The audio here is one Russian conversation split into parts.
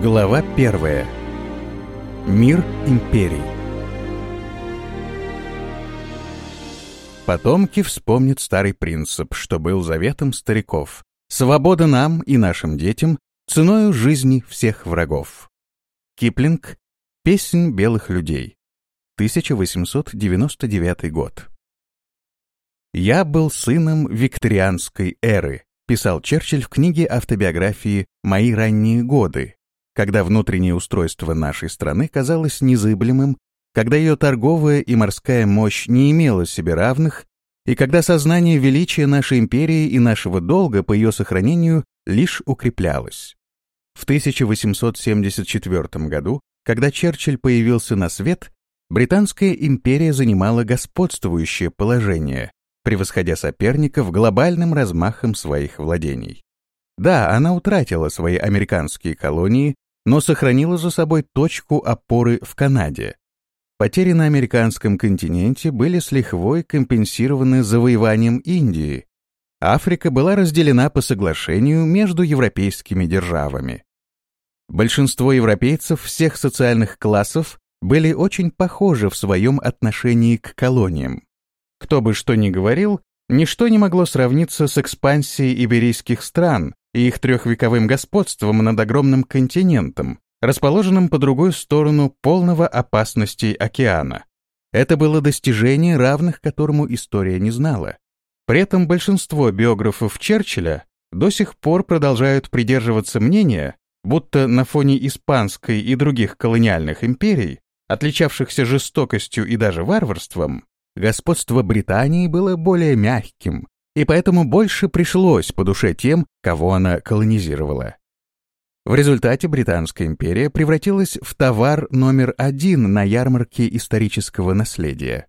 Глава первая. Мир империй. Потомки вспомнят старый принцип, что был заветом стариков. Свобода нам и нашим детям ценою жизни всех врагов. Киплинг. Песнь белых людей. 1899 год. «Я был сыном викторианской эры», писал Черчилль в книге автобиографии «Мои ранние годы», когда внутреннее устройство нашей страны казалось незыблемым, когда ее торговая и морская мощь не имела себе равных, и когда сознание величия нашей империи и нашего долга по ее сохранению лишь укреплялось. В 1874 году, когда Черчилль появился на свет, Британская империя занимала господствующее положение, превосходя соперников глобальным размахом своих владений. Да, она утратила свои американские колонии но сохранила за собой точку опоры в Канаде. Потери на американском континенте были с лихвой компенсированы завоеванием Индии. Африка была разделена по соглашению между европейскими державами. Большинство европейцев всех социальных классов были очень похожи в своем отношении к колониям. Кто бы что ни говорил, ничто не могло сравниться с экспансией иберийских стран, и их трехвековым господством над огромным континентом, расположенным по другую сторону полного опасностей океана. Это было достижение, равных которому история не знала. При этом большинство биографов Черчилля до сих пор продолжают придерживаться мнения, будто на фоне испанской и других колониальных империй, отличавшихся жестокостью и даже варварством, господство Британии было более мягким, и поэтому больше пришлось по душе тем, кого она колонизировала. В результате Британская империя превратилась в товар номер один на ярмарке исторического наследия.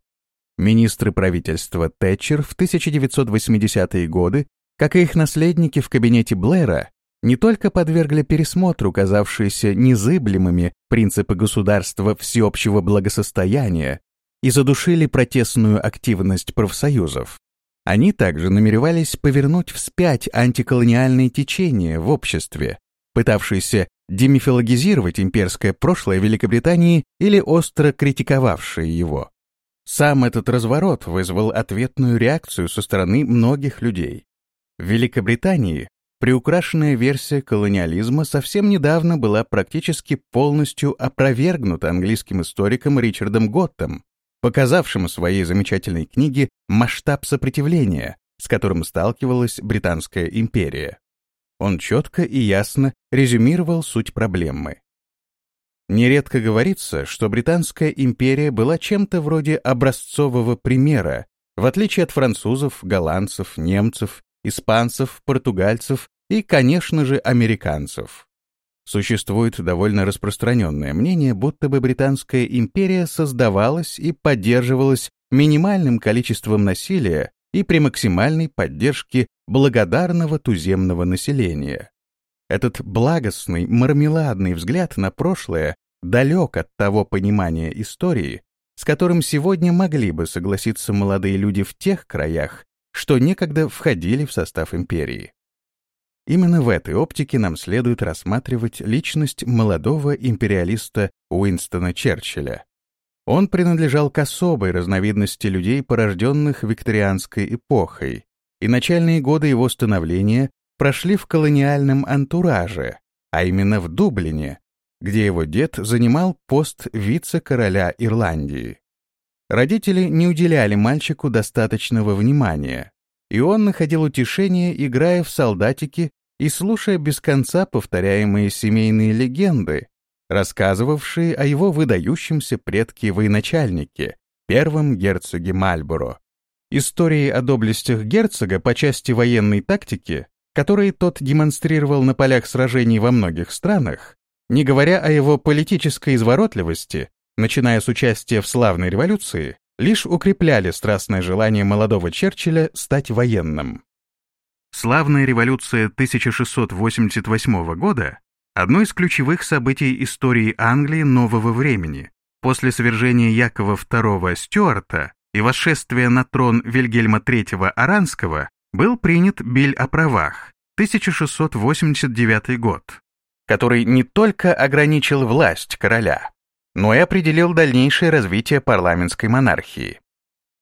Министры правительства Тэтчер в 1980-е годы, как и их наследники в кабинете Блэра, не только подвергли пересмотру казавшиеся незыблемыми принципы государства всеобщего благосостояния и задушили протестную активность профсоюзов, они также намеревались повернуть вспять антиколониальные течения в обществе, пытавшиеся демифологизировать имперское прошлое Великобритании или остро критиковавшие его. Сам этот разворот вызвал ответную реакцию со стороны многих людей. В Великобритании приукрашенная версия колониализма совсем недавно была практически полностью опровергнута английским историком Ричардом Готтом, показавшим своей замечательной книге масштаб сопротивления, с которым сталкивалась Британская империя. Он четко и ясно резюмировал суть проблемы. Нередко говорится, что Британская империя была чем-то вроде образцового примера, в отличие от французов, голландцев, немцев, испанцев, португальцев и, конечно же, американцев. Существует довольно распространенное мнение, будто бы Британская империя создавалась и поддерживалась минимальным количеством насилия и при максимальной поддержке благодарного туземного населения. Этот благостный, мармеладный взгляд на прошлое далек от того понимания истории, с которым сегодня могли бы согласиться молодые люди в тех краях, что некогда входили в состав империи. Именно в этой оптике нам следует рассматривать личность молодого империалиста Уинстона Черчилля. Он принадлежал к особой разновидности людей, порожденных викторианской эпохой, и начальные годы его становления прошли в колониальном антураже, а именно в Дублине, где его дед занимал пост вице-короля Ирландии. Родители не уделяли мальчику достаточного внимания, и он находил утешение, играя в солдатики и слушая без конца повторяемые семейные легенды, рассказывавшие о его выдающемся предке-военачальнике, первом герцоге Мальборо. Истории о доблестях герцога по части военной тактики, которые тот демонстрировал на полях сражений во многих странах, не говоря о его политической изворотливости, начиная с участия в славной революции, лишь укрепляли страстное желание молодого Черчилля стать военным. Славная революция 1688 года – одно из ключевых событий истории Англии нового времени. После свержения Якова II Стюарта и восшествия на трон Вильгельма III Аранского был принят Биль о правах, 1689 год. который не только ограничил власть короля, но и определил дальнейшее развитие парламентской монархии.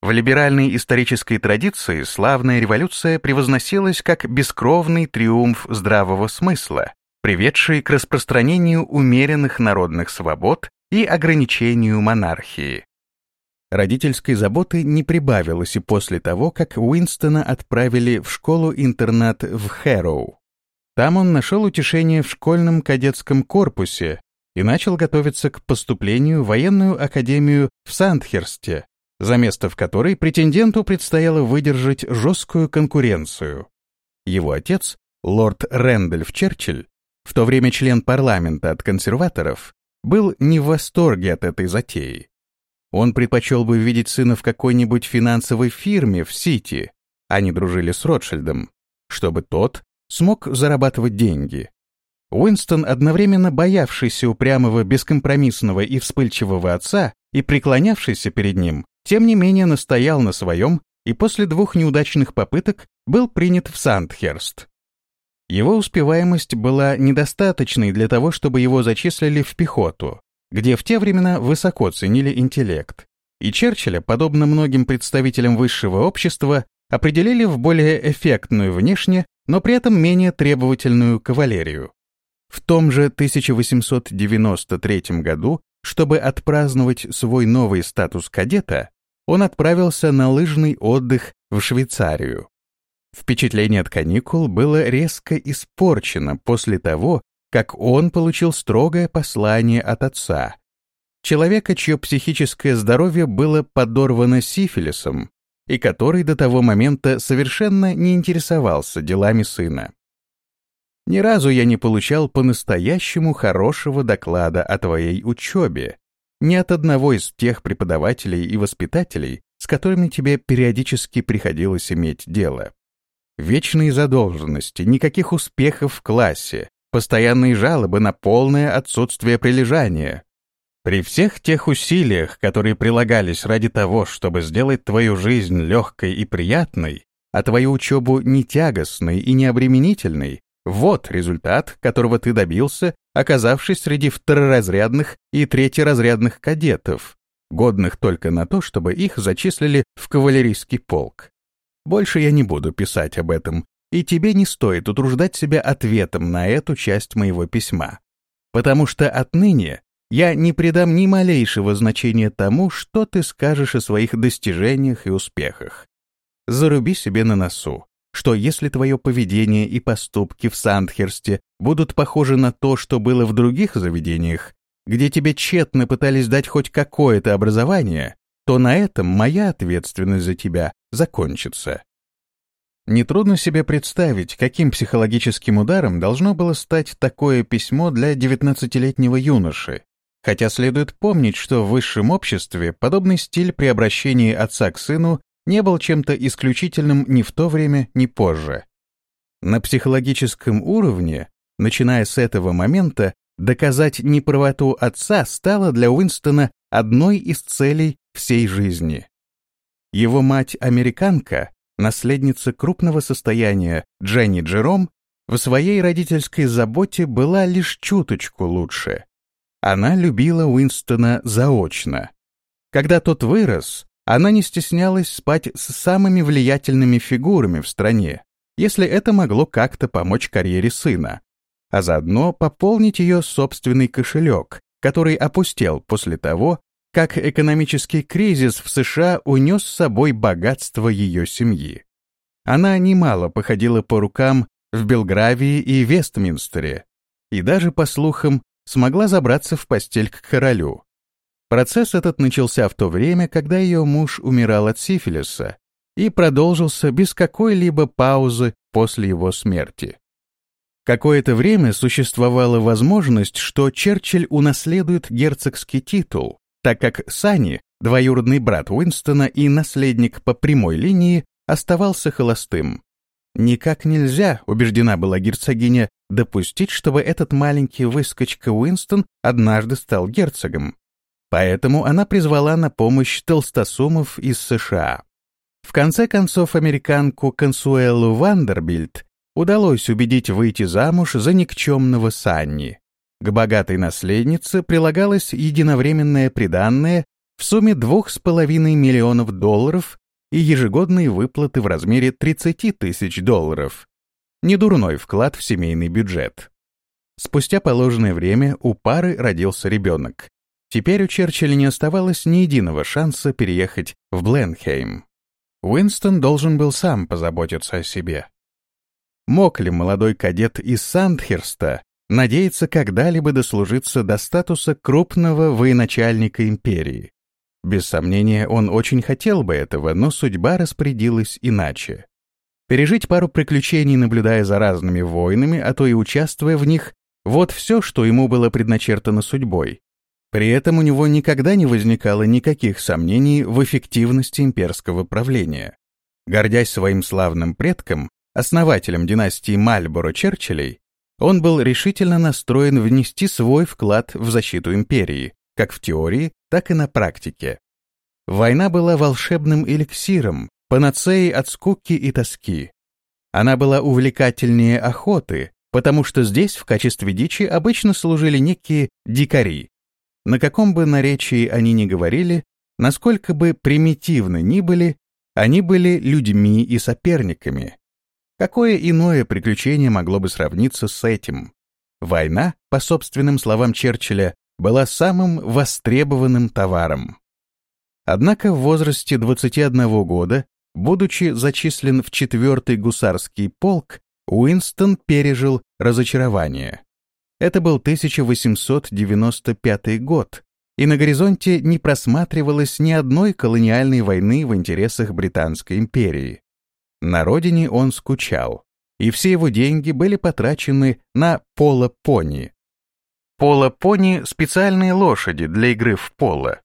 В либеральной исторической традиции славная революция превозносилась как бескровный триумф здравого смысла, приведший к распространению умеренных народных свобод и ограничению монархии. Родительской заботы не прибавилось и после того, как Уинстона отправили в школу-интернат в Хэроу. Там он нашел утешение в школьном кадетском корпусе и начал готовиться к поступлению в военную академию в Сандхерсте, за место в которой претенденту предстояло выдержать жесткую конкуренцию. Его отец, лорд Рэндольф Черчилль, в то время член парламента от консерваторов, был не в восторге от этой затеи. Он предпочел бы видеть сына в какой-нибудь финансовой фирме в Сити, они дружили с Ротшильдом, чтобы тот смог зарабатывать деньги. Уинстон, одновременно боявшийся упрямого, бескомпромиссного и вспыльчивого отца и преклонявшийся перед ним, тем не менее настоял на своем и после двух неудачных попыток был принят в Сандхерст. Его успеваемость была недостаточной для того, чтобы его зачислили в пехоту, где в те времена высоко ценили интеллект, и Черчилля, подобно многим представителям высшего общества, определили в более эффектную внешне, но при этом менее требовательную кавалерию. В том же 1893 году, чтобы отпраздновать свой новый статус кадета, он отправился на лыжный отдых в Швейцарию. Впечатление от каникул было резко испорчено после того, как он получил строгое послание от отца. Человека, чье психическое здоровье было подорвано сифилисом, и который до того момента совершенно не интересовался делами сына. Ни разу я не получал по-настоящему хорошего доклада о твоей учебе, ни от одного из тех преподавателей и воспитателей, с которыми тебе периодически приходилось иметь дело. Вечные задолженности, никаких успехов в классе, постоянные жалобы на полное отсутствие прилежания. При всех тех усилиях, которые прилагались ради того, чтобы сделать твою жизнь легкой и приятной, а твою учебу не тягостной и не обременительной, вот результат, которого ты добился, оказавшись среди второразрядных и третьеразрядных кадетов, годных только на то, чтобы их зачислили в кавалерийский полк. Больше я не буду писать об этом, и тебе не стоит утруждать себя ответом на эту часть моего письма. Потому что отныне я не придам ни малейшего значения тому, что ты скажешь о своих достижениях и успехах. Заруби себе на носу, что если твое поведение и поступки в Сандхерсте будут похожи на то, что было в других заведениях, где тебе тщетно пытались дать хоть какое-то образование, то на этом моя ответственность за тебя закончится. Нетрудно себе представить, каким психологическим ударом должно было стать такое письмо для 19-летнего юноши, хотя следует помнить, что в высшем обществе подобный стиль при обращении отца к сыну не был чем-то исключительным ни в то время, ни позже. На психологическом уровне, начиная с этого момента, доказать неправоту отца стало для Уинстона одной из целей всей жизни. Его мать-американка наследница крупного состояния Дженни Джером, в своей родительской заботе была лишь чуточку лучше. Она любила Уинстона заочно. Когда тот вырос, она не стеснялась спать с самыми влиятельными фигурами в стране, если это могло как-то помочь карьере сына, а заодно пополнить ее собственный кошелек, который опустел после того, как экономический кризис в США унес с собой богатство ее семьи. Она немало походила по рукам в Белгравии и Вестминстере, и даже, по слухам, смогла забраться в постель к королю. Процесс этот начался в то время, когда ее муж умирал от сифилиса, и продолжился без какой-либо паузы после его смерти. Какое-то время существовала возможность, что Черчилль унаследует герцогский титул, так как Сани, двоюродный брат Уинстона и наследник по прямой линии, оставался холостым. Никак нельзя, убеждена была герцогиня, допустить, чтобы этот маленький выскочка Уинстон однажды стал герцогом. Поэтому она призвала на помощь толстосумов из США. В конце концов, американку Консуэлу Вандербильд удалось убедить выйти замуж за никчемного Санни. К богатой наследнице прилагалось единовременное приданное в сумме 2,5 миллионов долларов и ежегодные выплаты в размере 30 тысяч долларов. Недурной вклад в семейный бюджет. Спустя положенное время у пары родился ребенок. Теперь у Черчилля не оставалось ни единого шанса переехать в Бленхейм. Уинстон должен был сам позаботиться о себе. Мог ли молодой кадет из Сандхерста надеяться когда-либо дослужиться до статуса крупного военачальника империи? Без сомнения, он очень хотел бы этого, но судьба распорядилась иначе. Пережить пару приключений, наблюдая за разными войнами, а то и участвуя в них, вот все, что ему было предначертано судьбой. При этом у него никогда не возникало никаких сомнений в эффективности имперского правления. Гордясь своим славным предком, основателем династии Мальборо-Черчиллей, он был решительно настроен внести свой вклад в защиту империи, как в теории, так и на практике. Война была волшебным эликсиром, панацеей от скуки и тоски. Она была увлекательнее охоты, потому что здесь в качестве дичи обычно служили некие дикари, на каком бы наречии они ни говорили, насколько бы примитивны ни были, они были людьми и соперниками. Какое иное приключение могло бы сравниться с этим? Война, по собственным словам Черчилля, была самым востребованным товаром. Однако в возрасте 21 года, будучи зачислен в 4-й гусарский полк, Уинстон пережил разочарование. Это был 1895 год, и на горизонте не просматривалось ни одной колониальной войны в интересах Британской империи. На родине он скучал, и все его деньги были потрачены на поло-пони. Поло-пони — специальные лошади для игры в поло.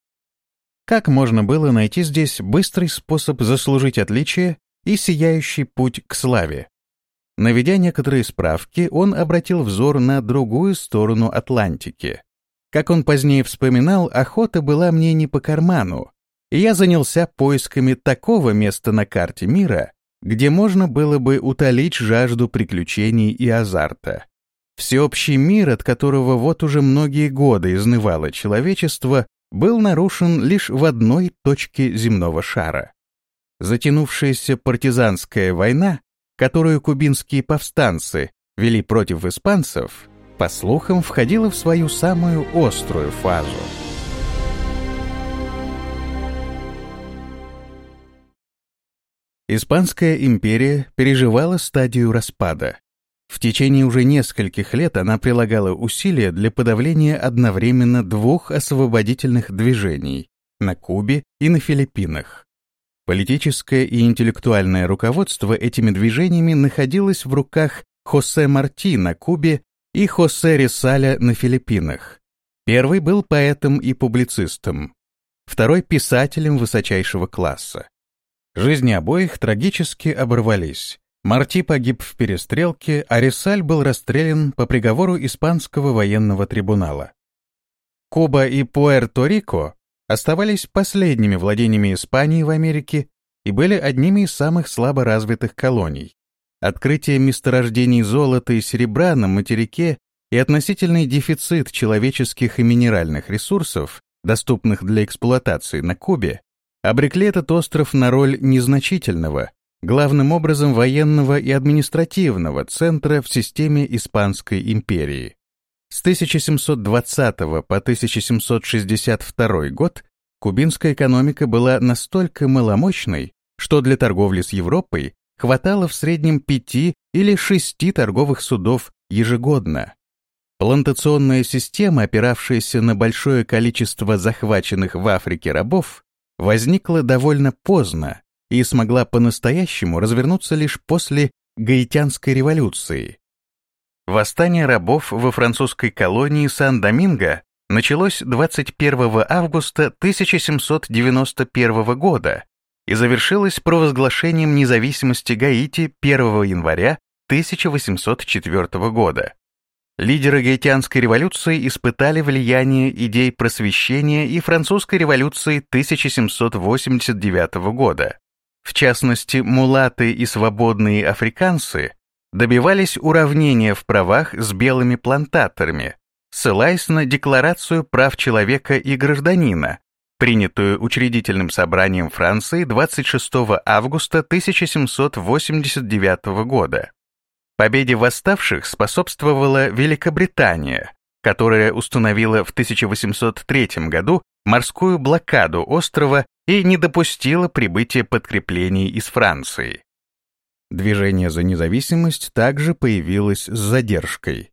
Как можно было найти здесь быстрый способ заслужить отличие и сияющий путь к славе? Наведя некоторые справки, он обратил взор на другую сторону Атлантики. Как он позднее вспоминал, охота была мне не по карману, и я занялся поисками такого места на карте мира, где можно было бы утолить жажду приключений и азарта. Всеобщий мир, от которого вот уже многие годы изнывало человечество, был нарушен лишь в одной точке земного шара. Затянувшаяся партизанская война которую кубинские повстанцы вели против испанцев, по слухам, входила в свою самую острую фазу. Испанская империя переживала стадию распада. В течение уже нескольких лет она прилагала усилия для подавления одновременно двух освободительных движений на Кубе и на Филиппинах. Политическое и интеллектуальное руководство этими движениями находилось в руках Хосе Марти на Кубе и Хосе Ресаля на Филиппинах. Первый был поэтом и публицистом, второй — писателем высочайшего класса. Жизни обоих трагически оборвались. Марти погиб в перестрелке, а Ресаль был расстрелян по приговору Испанского военного трибунала. Куба и Пуэрто-Рико оставались последними владениями Испании в Америке и были одними из самых слабо развитых колоний. Открытие месторождений золота и серебра на материке и относительный дефицит человеческих и минеральных ресурсов, доступных для эксплуатации на Кубе, обрекли этот остров на роль незначительного, главным образом военного и административного центра в системе Испанской империи. С 1720 по 1762 год кубинская экономика была настолько маломощной, что для торговли с Европой хватало в среднем пяти или шести торговых судов ежегодно. Плантационная система, опиравшаяся на большое количество захваченных в Африке рабов, возникла довольно поздно и смогла по-настоящему развернуться лишь после Гаитянской революции, Восстание рабов во французской колонии Сан-Доминго началось 21 августа 1791 года и завершилось провозглашением независимости Гаити 1 января 1804 года. Лидеры гаитянской революции испытали влияние идей просвещения и французской революции 1789 года. В частности, мулаты и свободные африканцы добивались уравнения в правах с белыми плантаторами, ссылаясь на Декларацию прав человека и гражданина, принятую учредительным собранием Франции 26 августа 1789 года. Победе восставших способствовала Великобритания, которая установила в 1803 году морскую блокаду острова и не допустила прибытия подкреплений из Франции. Движение за независимость также появилось с задержкой.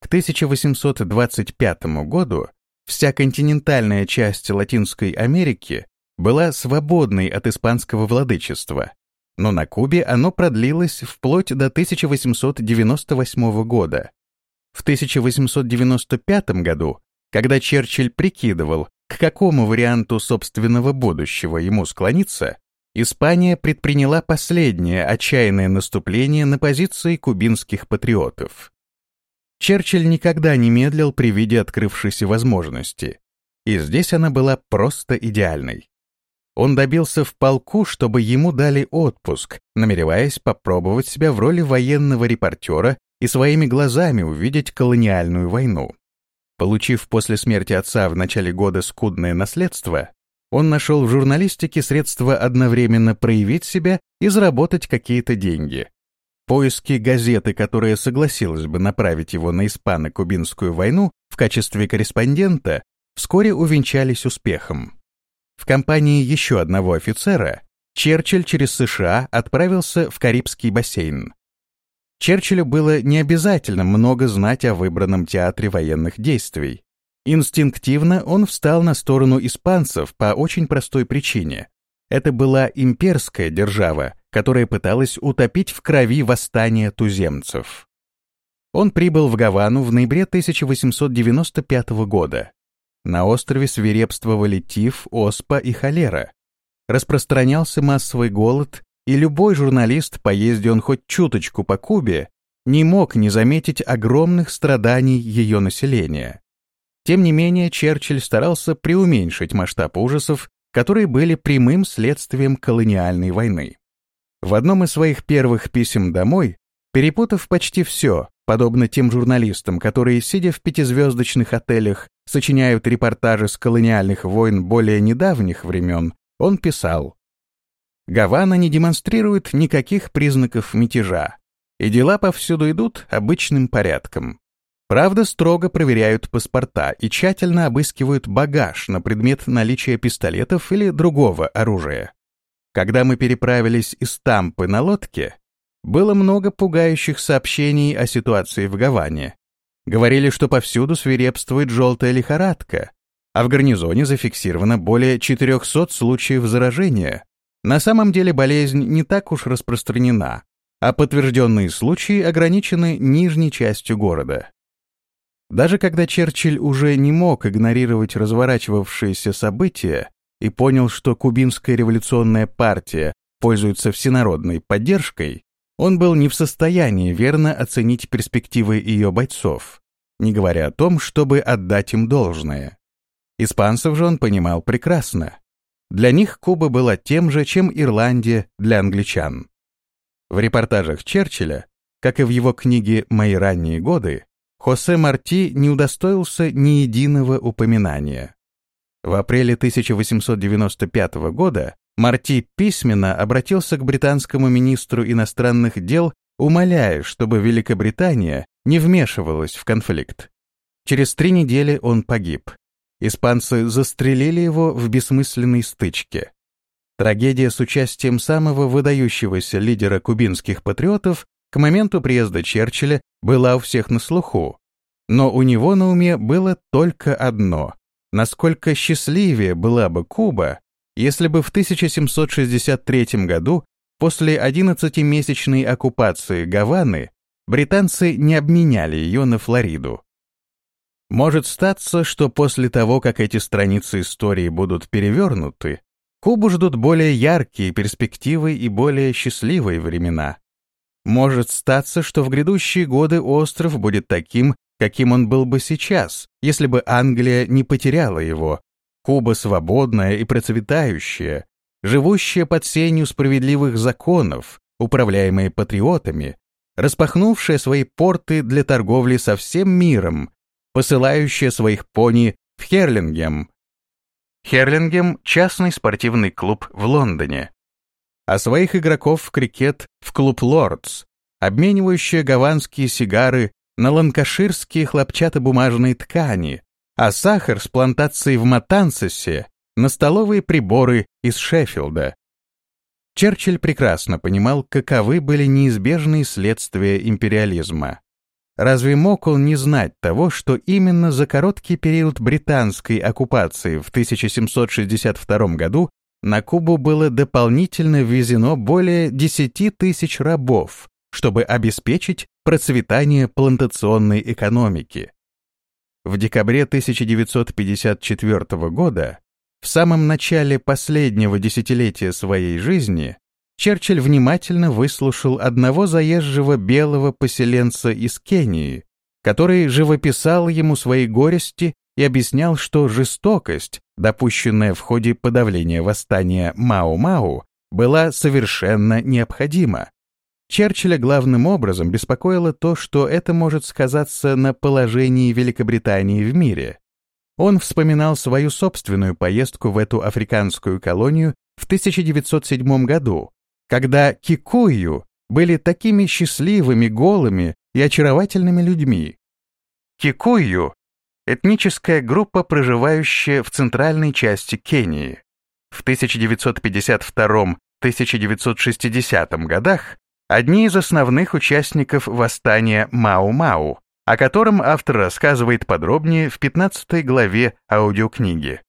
К 1825 году вся континентальная часть Латинской Америки была свободной от испанского владычества, но на Кубе оно продлилось вплоть до 1898 года. В 1895 году, когда Черчилль прикидывал, к какому варианту собственного будущего ему склониться, Испания предприняла последнее отчаянное наступление на позиции кубинских патриотов. Черчилль никогда не медлил при виде открывшейся возможности, и здесь она была просто идеальной. Он добился в полку, чтобы ему дали отпуск, намереваясь попробовать себя в роли военного репортера и своими глазами увидеть колониальную войну. Получив после смерти отца в начале года скудное наследство, он нашел в журналистике средства одновременно проявить себя и заработать какие-то деньги. Поиски газеты, которая согласилась бы направить его на испано-кубинскую войну в качестве корреспондента, вскоре увенчались успехом. В компании еще одного офицера Черчилль через США отправился в Карибский бассейн. Черчиллю было не обязательно много знать о выбранном театре военных действий. Инстинктивно он встал на сторону испанцев по очень простой причине. Это была имперская держава, которая пыталась утопить в крови восстание туземцев. Он прибыл в Гавану в ноябре 1895 года. На острове свирепствовали тиф, оспа и холера. Распространялся массовый голод, и любой журналист, поезде он хоть чуточку по Кубе, не мог не заметить огромных страданий ее населения. Тем не менее, Черчилль старался преуменьшить масштаб ужасов, которые были прямым следствием колониальной войны. В одном из своих первых писем домой, перепутав почти все, подобно тем журналистам, которые, сидя в пятизвездочных отелях, сочиняют репортажи с колониальных войн более недавних времен, он писал «Гавана не демонстрирует никаких признаков мятежа, и дела повсюду идут обычным порядком. Правда, строго проверяют паспорта и тщательно обыскивают багаж на предмет наличия пистолетов или другого оружия. Когда мы переправились из Тампы на лодке, было много пугающих сообщений о ситуации в Гаване. Говорили, что повсюду свирепствует желтая лихорадка, а в гарнизоне зафиксировано более 400 случаев заражения. На самом деле болезнь не так уж распространена, а подтвержденные случаи ограничены нижней частью города. Даже когда Черчилль уже не мог игнорировать разворачивавшиеся события и понял, что кубинская революционная партия пользуется всенародной поддержкой, он был не в состоянии верно оценить перспективы ее бойцов, не говоря о том, чтобы отдать им должное. Испанцев же он понимал прекрасно. Для них Куба была тем же, чем Ирландия для англичан. В репортажах Черчилля, как и в его книге «Мои ранние годы», Хосе Марти не удостоился ни единого упоминания. В апреле 1895 года Марти письменно обратился к британскому министру иностранных дел, умоляя, чтобы Великобритания не вмешивалась в конфликт. Через три недели он погиб. Испанцы застрелили его в бессмысленной стычке. Трагедия с участием самого выдающегося лидера кубинских патриотов к моменту приезда Черчилля была у всех на слуху, но у него на уме было только одно — насколько счастливее была бы Куба, если бы в 1763 году, после 11-месячной оккупации Гаваны, британцы не обменяли ее на Флориду. Может статься, что после того, как эти страницы истории будут перевернуты, Кубу ждут более яркие перспективы и более счастливые времена. Может статься, что в грядущие годы остров будет таким, каким он был бы сейчас, если бы Англия не потеряла его. Куба свободная и процветающая, живущая под сенью справедливых законов, управляемая патриотами, распахнувшая свои порты для торговли со всем миром, посылающая своих пони в Херлингем. Херлингем — частный спортивный клуб в Лондоне. А своих игроков в крикет в клуб Лордс, обменивающая гаванские сигары на ланкаширские хлопчатобумажные ткани, а сахар с плантацией в Матансесе на столовые приборы из Шеффилда. Черчилль прекрасно понимал, каковы были неизбежные следствия империализма. Разве мог он не знать того, что именно за короткий период британской оккупации в 1762 году на Кубу было дополнительно ввезено более 10 тысяч рабов, чтобы обеспечить процветание плантационной экономики. В декабре 1954 года, в самом начале последнего десятилетия своей жизни, Черчилль внимательно выслушал одного заезжего белого поселенца из Кении, который живописал ему свои горести и объяснял, что жестокость, допущенная в ходе подавления восстания Мау-Мау, была совершенно необходима. Черчилля главным образом беспокоило то, что это может сказаться на положении Великобритании в мире. Он вспоминал свою собственную поездку в эту африканскую колонию в 1907 году, когда кикую были такими счастливыми, голыми и очаровательными людьми. Кикую — этническая группа, проживающая в центральной части Кении. В 1952-1960 годах одни из основных участников восстания Мау-Мау, о котором автор рассказывает подробнее в 15 главе аудиокниги.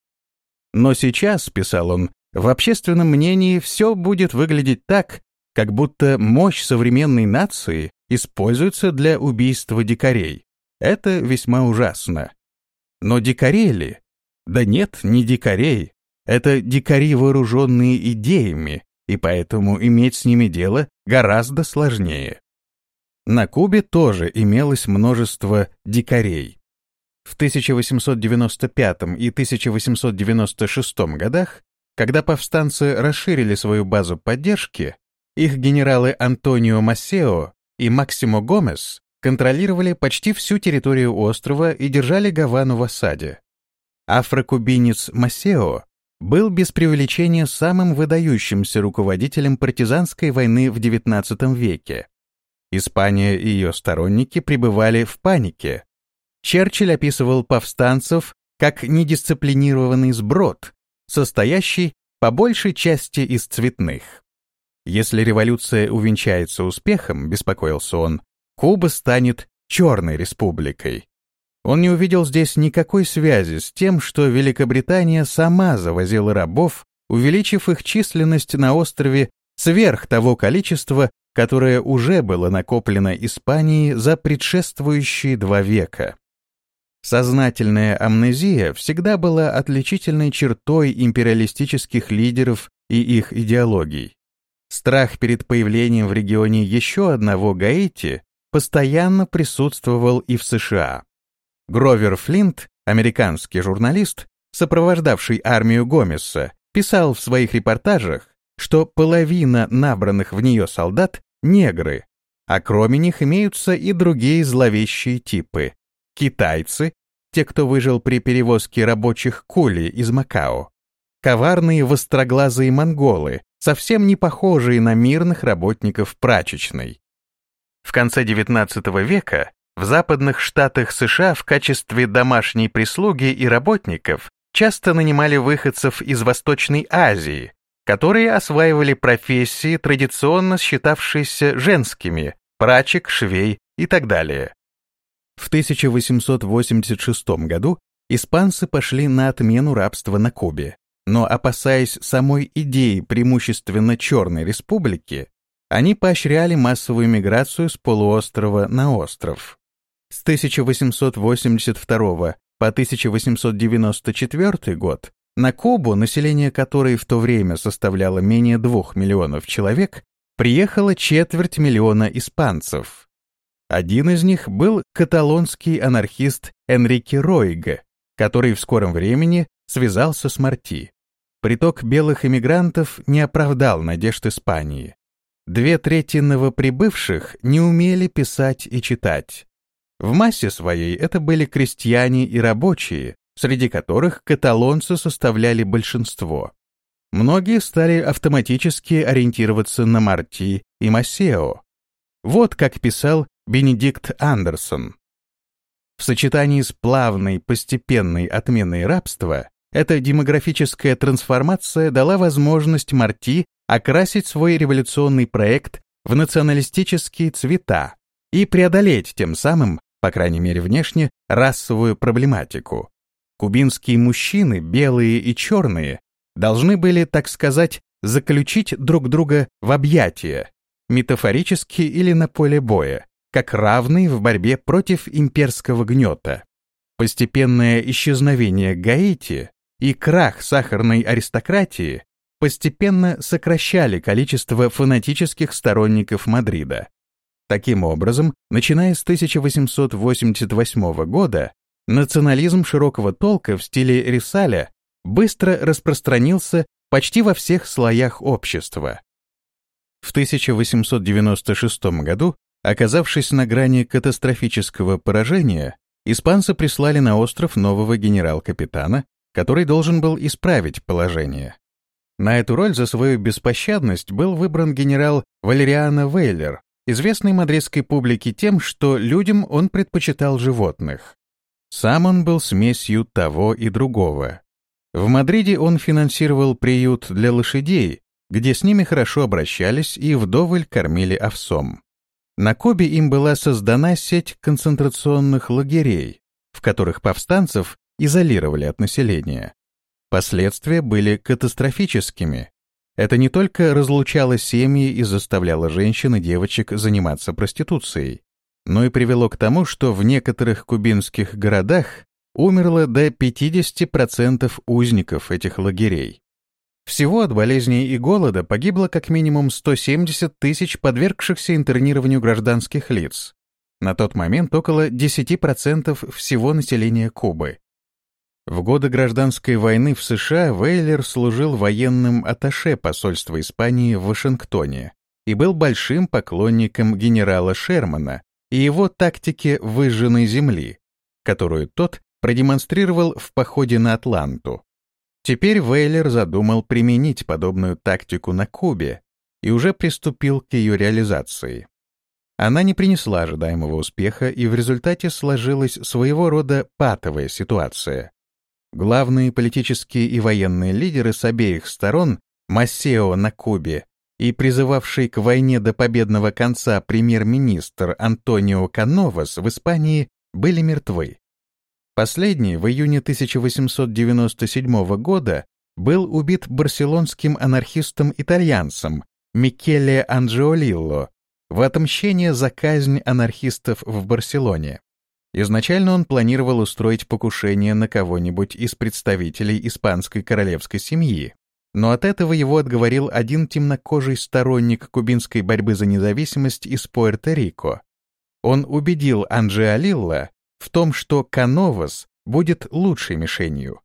Но сейчас, писал он, в общественном мнении все будет выглядеть так, как будто мощь современной нации используется для убийства дикарей. Это весьма ужасно. Но дикарей ли? Да нет, не дикарей. Это дикари, вооруженные идеями, и поэтому иметь с ними дело гораздо сложнее. На Кубе тоже имелось множество дикарей. В 1895 и 1896 годах когда повстанцы расширили свою базу поддержки, их генералы Антонио Массео и Максимо Гомес контролировали почти всю территорию острова и держали Гавану в осаде. Афрокубинец Массео был без преувеличения самым выдающимся руководителем партизанской войны в XIX веке. Испания и ее сторонники пребывали в панике. Черчилль описывал повстанцев как недисциплинированный сброд, состоящий по большей части из цветных. Если революция увенчается успехом, беспокоился он, Куба станет черной республикой. Он не увидел здесь никакой связи с тем, что Великобритания сама завозила рабов, увеличив их численность на острове сверх того количества, которое уже было накоплено Испанией за предшествующие два века. Сознательная амнезия всегда была отличительной чертой империалистических лидеров и их идеологий. Страх перед появлением в регионе еще одного Гаити постоянно присутствовал и в США. Гровер Флинт, американский журналист, сопровождавший армию Гомеса, писал в своих репортажах, что половина набранных в нее солдат — негры, а кроме них имеются и другие зловещие типы китайцы, те, кто выжил при перевозке рабочих кули из Макао, коварные востроглазые монголы, совсем не похожие на мирных работников прачечной. В конце XIX века в западных штатах США в качестве домашней прислуги и работников часто нанимали выходцев из Восточной Азии, которые осваивали профессии, традиционно считавшиеся женскими, прачек, швей и так далее. В 1886 году испанцы пошли на отмену рабства на Кубе, но опасаясь самой идеи преимущественно Черной Республики, они поощряли массовую миграцию с полуострова на остров. С 1882 по 1894 год на Кубу, население которой в то время составляло менее двух миллионов человек, приехало четверть миллиона испанцев. Один из них был каталонский анархист Энрике Ройге, который в скором времени связался с Марти. Приток белых эмигрантов не оправдал надежд Испании. Две трети новоприбывших не умели писать и читать. В массе своей это были крестьяне и рабочие, среди которых каталонцы составляли большинство. Многие стали автоматически ориентироваться на Марти и Массео. Вот как писал Бенедикт Андерсон. В сочетании с плавной, постепенной отменой рабства, эта демографическая трансформация дала возможность Марти окрасить свой революционный проект в националистические цвета и преодолеть тем самым, по крайней мере внешне, расовую проблематику. Кубинские мужчины, белые и черные, должны были, так сказать, заключить друг друга в объятия, метафорически или на поле боя, как равные в борьбе против имперского гнета. Постепенное исчезновение Гаити и крах сахарной аристократии постепенно сокращали количество фанатических сторонников Мадрида. Таким образом, начиная с 1888 года, национализм широкого толка в стиле Рисаля быстро распространился почти во всех слоях общества. В 1896 году, оказавшись на грани катастрофического поражения, испанцы прислали на остров нового генерал-капитана, который должен был исправить положение. На эту роль за свою беспощадность был выбран генерал Валериано Вейлер, известный мадридской публике тем, что людям он предпочитал животных. Сам он был смесью того и другого. В Мадриде он финансировал приют для лошадей, где с ними хорошо обращались и вдоволь кормили овсом. На Кубе им была создана сеть концентрационных лагерей, в которых повстанцев изолировали от населения. Последствия были катастрофическими. Это не только разлучало семьи и заставляло женщин и девочек заниматься проституцией, но и привело к тому, что в некоторых кубинских городах умерло до 50% узников этих лагерей. Всего от болезней и голода погибло как минимум 170 тысяч подвергшихся интернированию гражданских лиц. На тот момент около 10% всего населения Кубы. В годы гражданской войны в США Вейлер служил военным атташе посольства Испании в Вашингтоне и был большим поклонником генерала Шермана и его тактики выжженной земли, которую тот продемонстрировал в походе на Атланту. Теперь Вейлер задумал применить подобную тактику на Кубе и уже приступил к ее реализации. Она не принесла ожидаемого успеха, и в результате сложилась своего рода патовая ситуация. Главные политические и военные лидеры с обеих сторон, Массео на Кубе и призывавший к войне до победного конца премьер-министр Антонио Кановас в Испании, были мертвы. Последний в июне 1897 года был убит барселонским анархистом-итальянцем Микеле Анджиолилло в отмщение за казнь анархистов в Барселоне. Изначально он планировал устроить покушение на кого-нибудь из представителей испанской королевской семьи, но от этого его отговорил один темнокожий сторонник кубинской борьбы за независимость из Пуэрто-Рико. Он убедил Анджиолилло в том, что Кановас будет лучшей мишенью.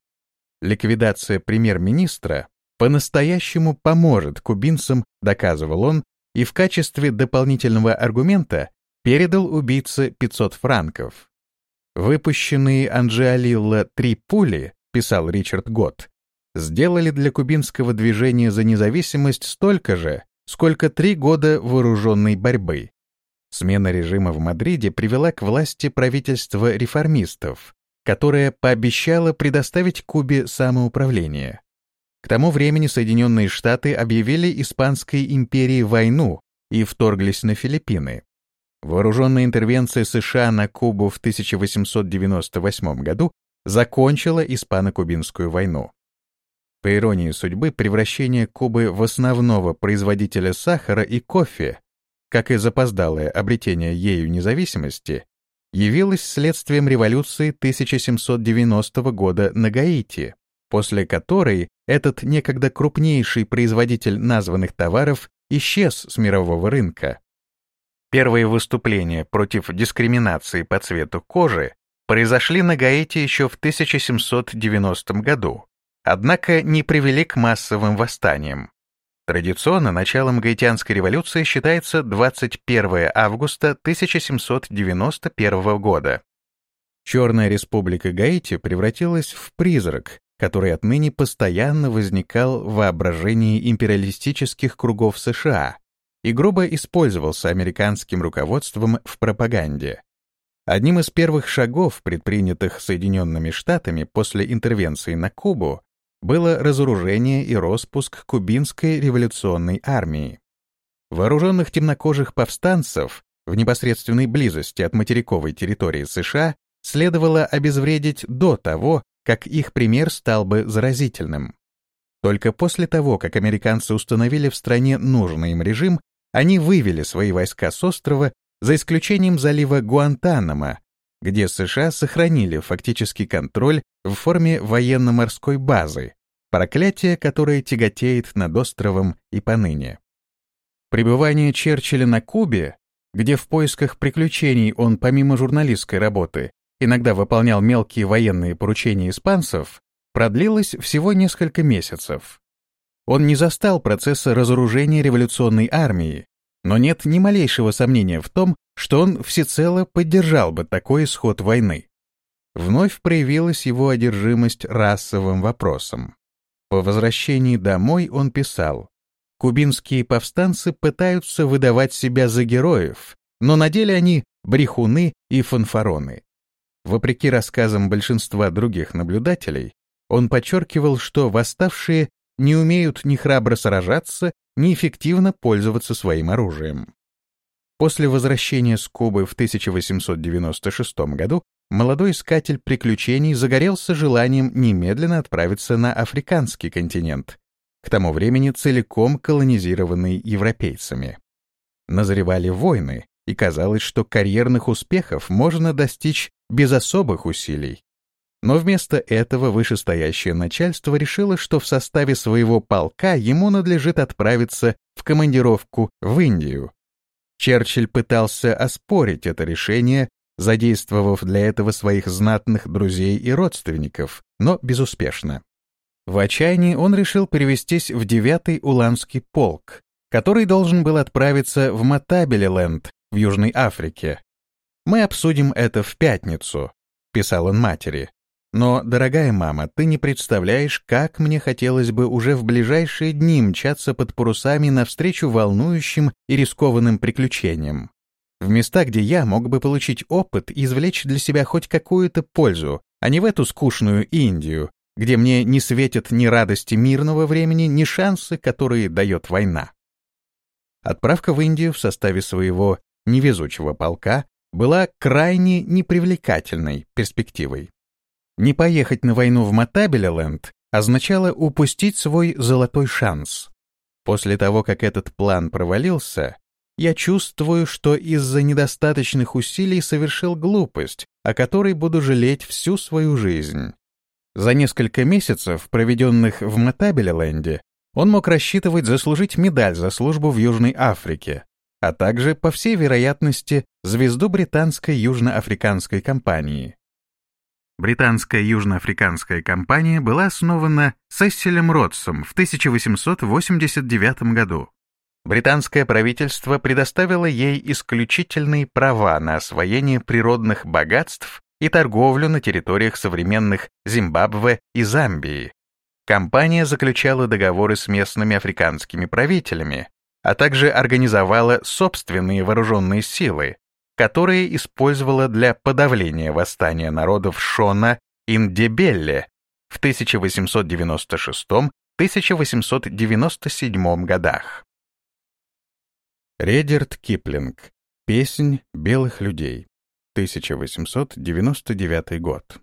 Ликвидация премьер-министра по-настоящему поможет кубинцам, доказывал он, и в качестве дополнительного аргумента передал убийце 500 франков. Выпущенные Анджиалилла три пули, писал Ричард Готт, сделали для кубинского движения за независимость столько же, сколько три года вооруженной борьбы. Смена режима в Мадриде привела к власти правительство реформистов, которое пообещало предоставить Кубе самоуправление. К тому времени Соединенные Штаты объявили Испанской империи войну и вторглись на Филиппины. Вооруженная интервенция США на Кубу в 1898 году закончила Испано-Кубинскую войну. По иронии судьбы, превращение Кубы в основного производителя сахара и кофе как и запоздалое обретение ею независимости, явилось следствием революции 1790 года на Гаити, после которой этот некогда крупнейший производитель названных товаров исчез с мирового рынка. Первые выступления против дискриминации по цвету кожи произошли на Гаити еще в 1790 году, однако не привели к массовым восстаниям. Традиционно началом Гаитянской революции считается 21 августа 1791 года. Черная республика Гаити превратилась в призрак, который отныне постоянно возникал в воображении империалистических кругов США и грубо использовался американским руководством в пропаганде. Одним из первых шагов, предпринятых Соединенными Штатами после интервенции на Кубу, было разоружение и распуск кубинской революционной армии. Вооруженных темнокожих повстанцев в непосредственной близости от материковой территории США следовало обезвредить до того, как их пример стал бы заразительным. Только после того, как американцы установили в стране нужный им режим, они вывели свои войска с острова, за исключением залива Гуантанамо, где США сохранили фактический контроль в форме военно-морской базы, проклятие, которое тяготеет над островом и поныне. Пребывание Черчилля на Кубе, где в поисках приключений он, помимо журналистской работы, иногда выполнял мелкие военные поручения испанцев, продлилось всего несколько месяцев. Он не застал процесса разоружения революционной армии, но нет ни малейшего сомнения в том, что он всецело поддержал бы такой исход войны. Вновь проявилась его одержимость расовым вопросом. По возвращении домой он писал, «Кубинские повстанцы пытаются выдавать себя за героев, но на деле они брехуны и фанфароны». Вопреки рассказам большинства других наблюдателей, он подчеркивал, что восставшие не умеют ни храбро сражаться, ни эффективно пользоваться своим оружием. После возвращения с Кубы в 1896 году молодой искатель приключений загорелся желанием немедленно отправиться на африканский континент, к тому времени целиком колонизированный европейцами. Назревали войны, и казалось, что карьерных успехов можно достичь без особых усилий. Но вместо этого вышестоящее начальство решило, что в составе своего полка ему надлежит отправиться в командировку в Индию, Черчилль пытался оспорить это решение, задействовав для этого своих знатных друзей и родственников, но безуспешно. В отчаянии он решил перевестись в 9-й Уланский полк, который должен был отправиться в Матабелеленд в Южной Африке. «Мы обсудим это в пятницу», — писал он матери. Но, дорогая мама, ты не представляешь, как мне хотелось бы уже в ближайшие дни мчаться под парусами навстречу волнующим и рискованным приключениям. В места, где я мог бы получить опыт и извлечь для себя хоть какую-то пользу, а не в эту скучную Индию, где мне не светят ни радости мирного времени, ни шансы, которые дает война. Отправка в Индию в составе своего невезучего полка была крайне непривлекательной перспективой. Не поехать на войну в Матабелеленд означало упустить свой золотой шанс. После того, как этот план провалился, я чувствую, что из-за недостаточных усилий совершил глупость, о которой буду жалеть всю свою жизнь. За несколько месяцев, проведенных в Матабелеленде, он мог рассчитывать заслужить медаль за службу в Южной Африке, а также, по всей вероятности, звезду британской южноафриканской компании. Британская южноафриканская компания была основана Сесилем Ротсом в 1889 году. Британское правительство предоставило ей исключительные права на освоение природных богатств и торговлю на территориях современных Зимбабве и Замбии. Компания заключала договоры с местными африканскими правителями, а также организовала собственные вооруженные силы, которые использовала для подавления восстания народов Шона Индебелле в 1896-1897 годах. Редерт Киплинг. Песнь белых людей. 1899 год.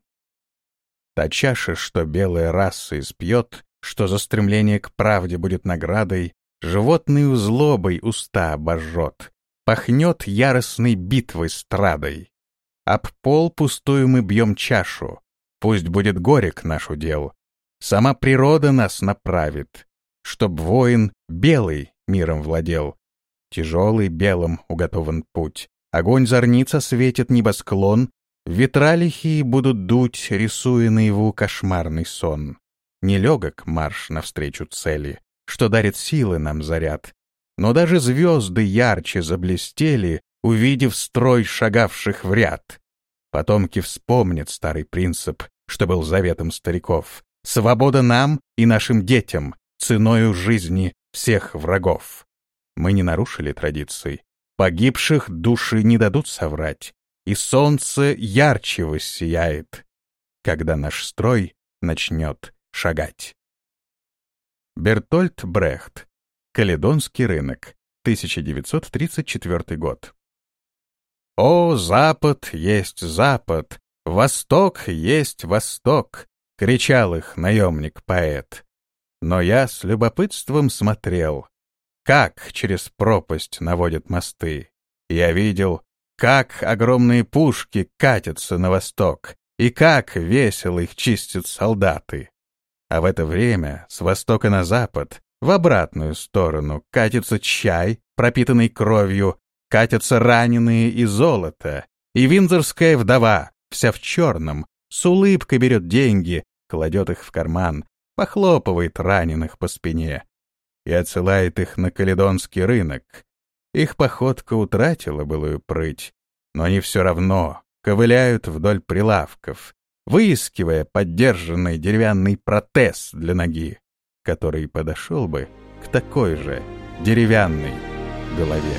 Та чаша, что белая раса испьет, что за стремление к правде будет наградой, животную злобой уста обожжет, Пахнет яростной битвой страдой. Об пол пустую мы бьем чашу. Пусть будет горек наш удел. Сама природа нас направит, Чтоб воин белый миром владел. Тяжелый белым уготован путь. Огонь зорница светит небосклон, Ветра лихие будут дуть, рисуя наяву кошмарный сон. Нелегок марш навстречу цели, что дарит силы нам заряд. Но даже звезды ярче заблестели, увидев строй шагавших в ряд. Потомки вспомнят старый принцип, что был заветом стариков. Свобода нам и нашим детям, ценою жизни всех врагов. Мы не нарушили традиций. Погибших души не дадут соврать, и солнце ярче воссияет, когда наш строй начнет шагать. Бертольд Брехт. Каледонский рынок. 1934 год. «О, Запад есть Запад! Восток есть Восток!» — кричал их наемник-поэт. Но я с любопытством смотрел, как через пропасть наводят мосты. Я видел, как огромные пушки катятся на восток, и как весело их чистят солдаты. А в это время с востока на запад, в обратную сторону, катится чай, пропитанный кровью, катятся раненые и золото, и виндзорская вдова, вся в черном, с улыбкой берет деньги, кладет их в карман, похлопывает раненых по спине и отсылает их на каледонский рынок. Их походка утратила былую прыть, но они все равно ковыляют вдоль прилавков, выискивая поддержанный деревянный протез для ноги, который подошел бы к такой же деревянной голове.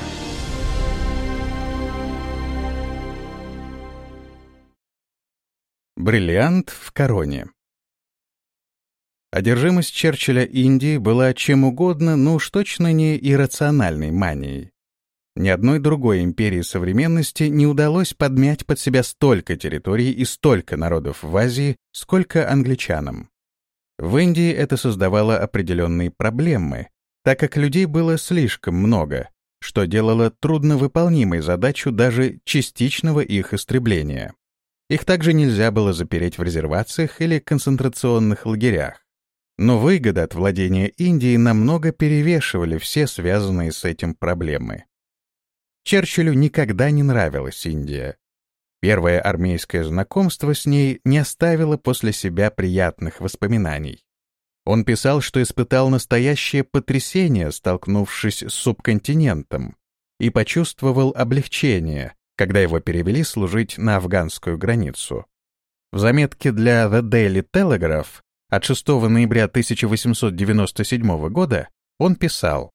Бриллиант в короне Одержимость Черчилля Индии была чем угодно, но уж точно не иррациональной манией. Ни одной другой империи современности не удалось подмять под себя столько территорий и столько народов в Азии, сколько англичанам. В Индии это создавало определенные проблемы, так как людей было слишком много, что делало трудновыполнимой задачу даже частичного их истребления. Их также нельзя было запереть в резервациях или концентрационных лагерях. Но выгоды от владения Индией намного перевешивали все связанные с этим проблемы. Черчиллю никогда не нравилась Индия. Первое армейское знакомство с ней не оставило после себя приятных воспоминаний. Он писал, что испытал настоящее потрясение, столкнувшись с субконтинентом, и почувствовал облегчение, когда его перевели служить на афганскую границу. В заметке для The Daily Telegraph от 6 ноября 1897 года он писал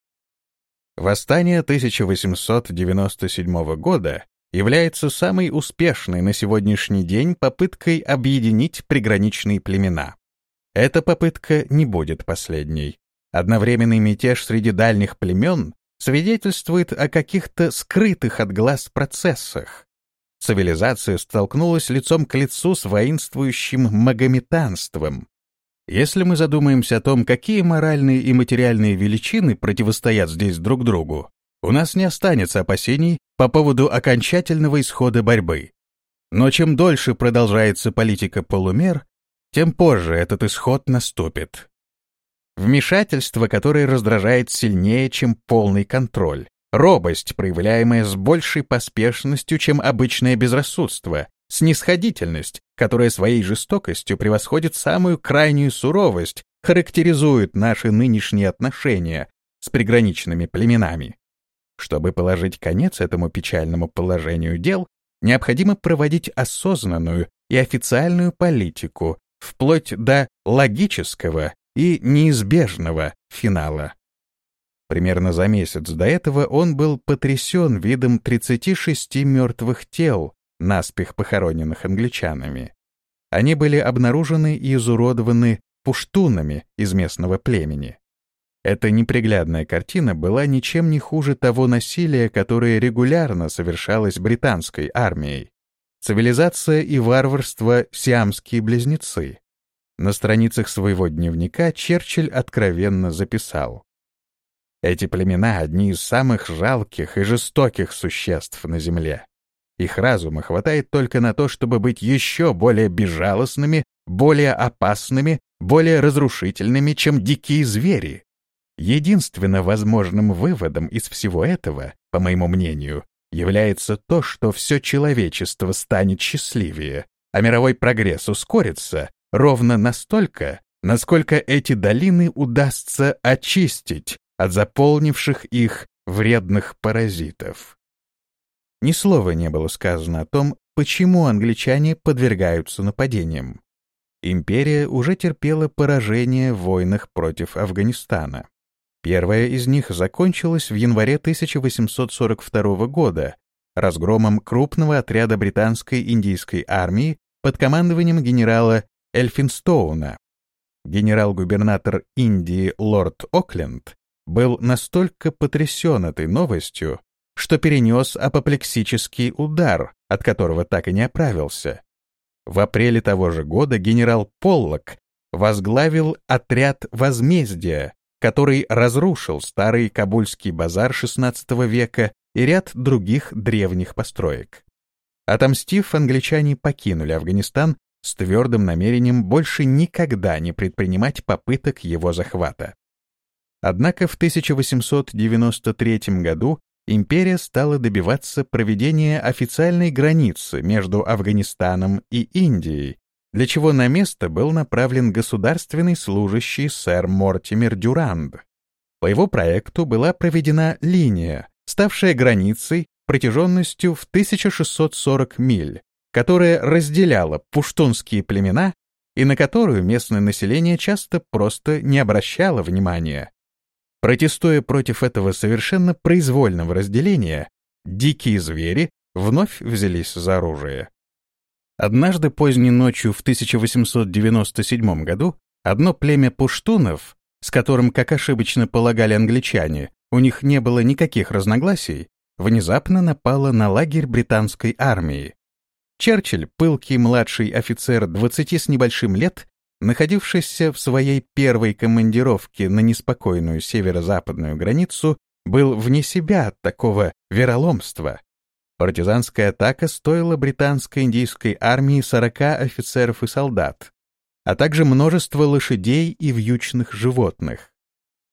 Восстание 1897 года является самой успешной на сегодняшний день попыткой объединить приграничные племена. Эта попытка не будет последней. Одновременный мятеж среди дальних племен свидетельствует о каких-то скрытых от глаз процессах. Цивилизация столкнулась лицом к лицу с воинствующим магометанством, если мы задумаемся о том, какие моральные и материальные величины противостоят здесь друг другу, у нас не останется опасений по поводу окончательного исхода борьбы. Но чем дольше продолжается политика полумер, тем позже этот исход наступит. Вмешательство, которое раздражает сильнее, чем полный контроль. Робость, проявляемая с большей поспешностью, чем обычное безрассудство, Снисходительность, которая своей жестокостью превосходит самую крайнюю суровость, характеризует наши нынешние отношения с приграничными племенами. Чтобы положить конец этому печальному положению дел, необходимо проводить осознанную и официальную политику, вплоть до логического и неизбежного финала. Примерно за месяц до этого он был потрясен видом 36 мертвых тел, наспех похороненных англичанами. Они были обнаружены и изуродованы пуштунами из местного племени. Эта неприглядная картина была ничем не хуже того насилия, которое регулярно совершалось британской армией. Цивилизация и варварство — сиамские близнецы. На страницах своего дневника Черчилль откровенно записал. Эти племена — одни из самых жалких и жестоких существ на Земле. Их разума хватает только на то, чтобы быть еще более безжалостными, более опасными, более разрушительными, чем дикие звери. Единственно возможным выводом из всего этого, по моему мнению, является то, что все человечество станет счастливее, а мировой прогресс ускорится ровно настолько, насколько эти долины удастся очистить от заполнивших их вредных паразитов. Ни слова не было сказано о том, почему англичане подвергаются нападениям. Империя уже терпела поражение в войнах против Афганистана. Первая из них закончилась в январе 1842 года разгромом крупного отряда британской индийской армии под командованием генерала Эльфинстоуна. Генерал-губернатор Индии лорд Окленд был настолько потрясен этой новостью, что перенес апоплексический удар, от которого так и не оправился. В апреле того же года генерал Поллок возглавил отряд возмездия, который разрушил старый Кабульский базар XVI века и ряд других древних построек. Отомстив, англичане покинули Афганистан с твердым намерением больше никогда не предпринимать попыток его захвата. Однако в 1893 году империя стала добиваться проведения официальной границы между Афганистаном и Индией, для чего на место был направлен государственный служащий сэр Мортимер Дюранд. По его проекту была проведена линия, ставшая границей протяженностью в 1640 миль, которая разделяла пуштунские племена и на которую местное население часто просто не обращало внимания. Протестуя против этого совершенно произвольного разделения, дикие звери вновь взялись за оружие. Однажды поздней ночью в 1897 году одно племя пуштунов, с которым, как ошибочно полагали англичане, у них не было никаких разногласий, внезапно напало на лагерь британской армии. Черчилль, пылкий младший офицер 20 с небольшим лет, находившийся в своей первой командировке на неспокойную северо-западную границу, был вне себя от такого вероломства. Партизанская атака стоила британской индийской армии 40 офицеров и солдат, а также множество лошадей и вьючных животных.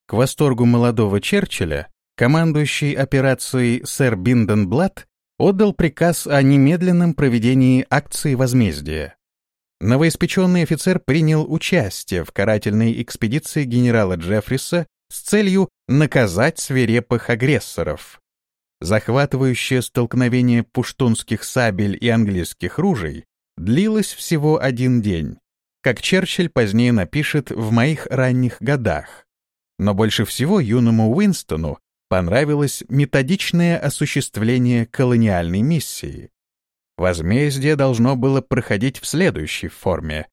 К восторгу молодого Черчилля, командующий операцией сэр Бинденблат отдал приказ о немедленном проведении акции возмездия. Новоиспеченный офицер принял участие в карательной экспедиции генерала Джеффриса с целью наказать свирепых агрессоров. Захватывающее столкновение пуштунских сабель и английских ружей длилось всего один день, как Черчилль позднее напишет в моих ранних годах. Но больше всего юному Уинстону понравилось методичное осуществление колониальной миссии. Возмездие должно было проходить в следующей форме.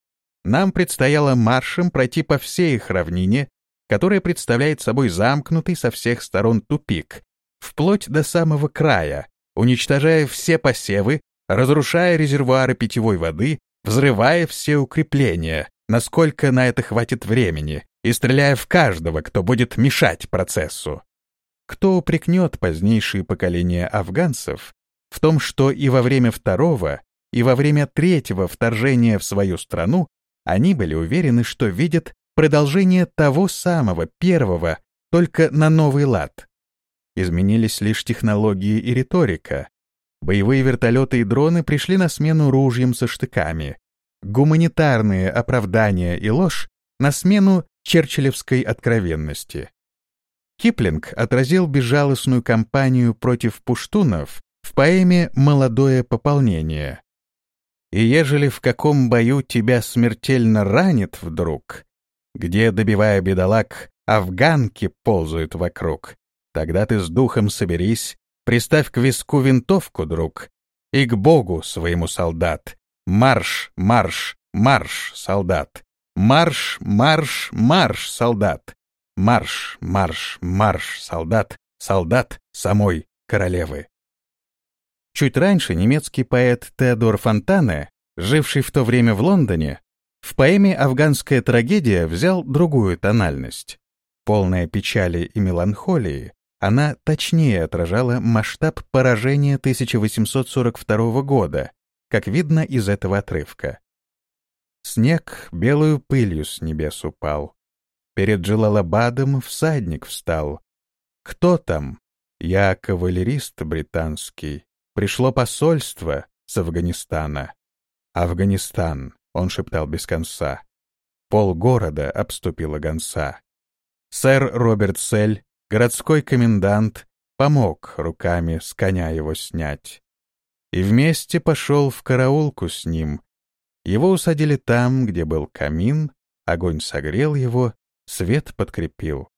Нам предстояло маршем пройти по всей их равнине, которая представляет собой замкнутый со всех сторон тупик, вплоть до самого края, уничтожая все посевы, разрушая резервуары питьевой воды, взрывая все укрепления, насколько на это хватит времени, и стреляя в каждого, кто будет мешать процессу. Кто упрекнет позднейшие поколения афганцев, в том, что и во время второго, и во время третьего вторжения в свою страну они были уверены, что видят продолжение того самого первого, только на новый лад. Изменились лишь технологии и риторика. Боевые вертолеты и дроны пришли на смену ружьям со штыками. Гуманитарные оправдания и ложь на смену черчиллевской откровенности. Киплинг отразил безжалостную кампанию против пуштунов в поэме «Молодое пополнение». «И ежели в каком бою тебя смертельно ранит вдруг, где, добивая бедолаг, афганки ползают вокруг, тогда ты с духом соберись, приставь к виску винтовку, друг, и к Богу своему солдат. Марш, марш, марш, солдат! Марш, марш, марш, солдат! Марш, марш, марш, солдат, солдат самой королевы!» Чуть раньше немецкий поэт Теодор Фонтане, живший в то время в Лондоне, в поэме «Афганская трагедия» взял другую тональность. Полная печали и меланхолии, она точнее отражала масштаб поражения 1842 года, как видно из этого отрывка. Снег белую пылью с небес упал. Перед Джалалабадом всадник встал. Кто там? Я кавалерист британский. Пришло посольство с Афганистана. «Афганистан», — он шептал без конца. Пол города обступила гонца. Сэр Роберт Сель, городской комендант, помог руками с коня его снять. И вместе пошел в караулку с ним. Его усадили там, где был камин, огонь согрел его, свет подкрепил.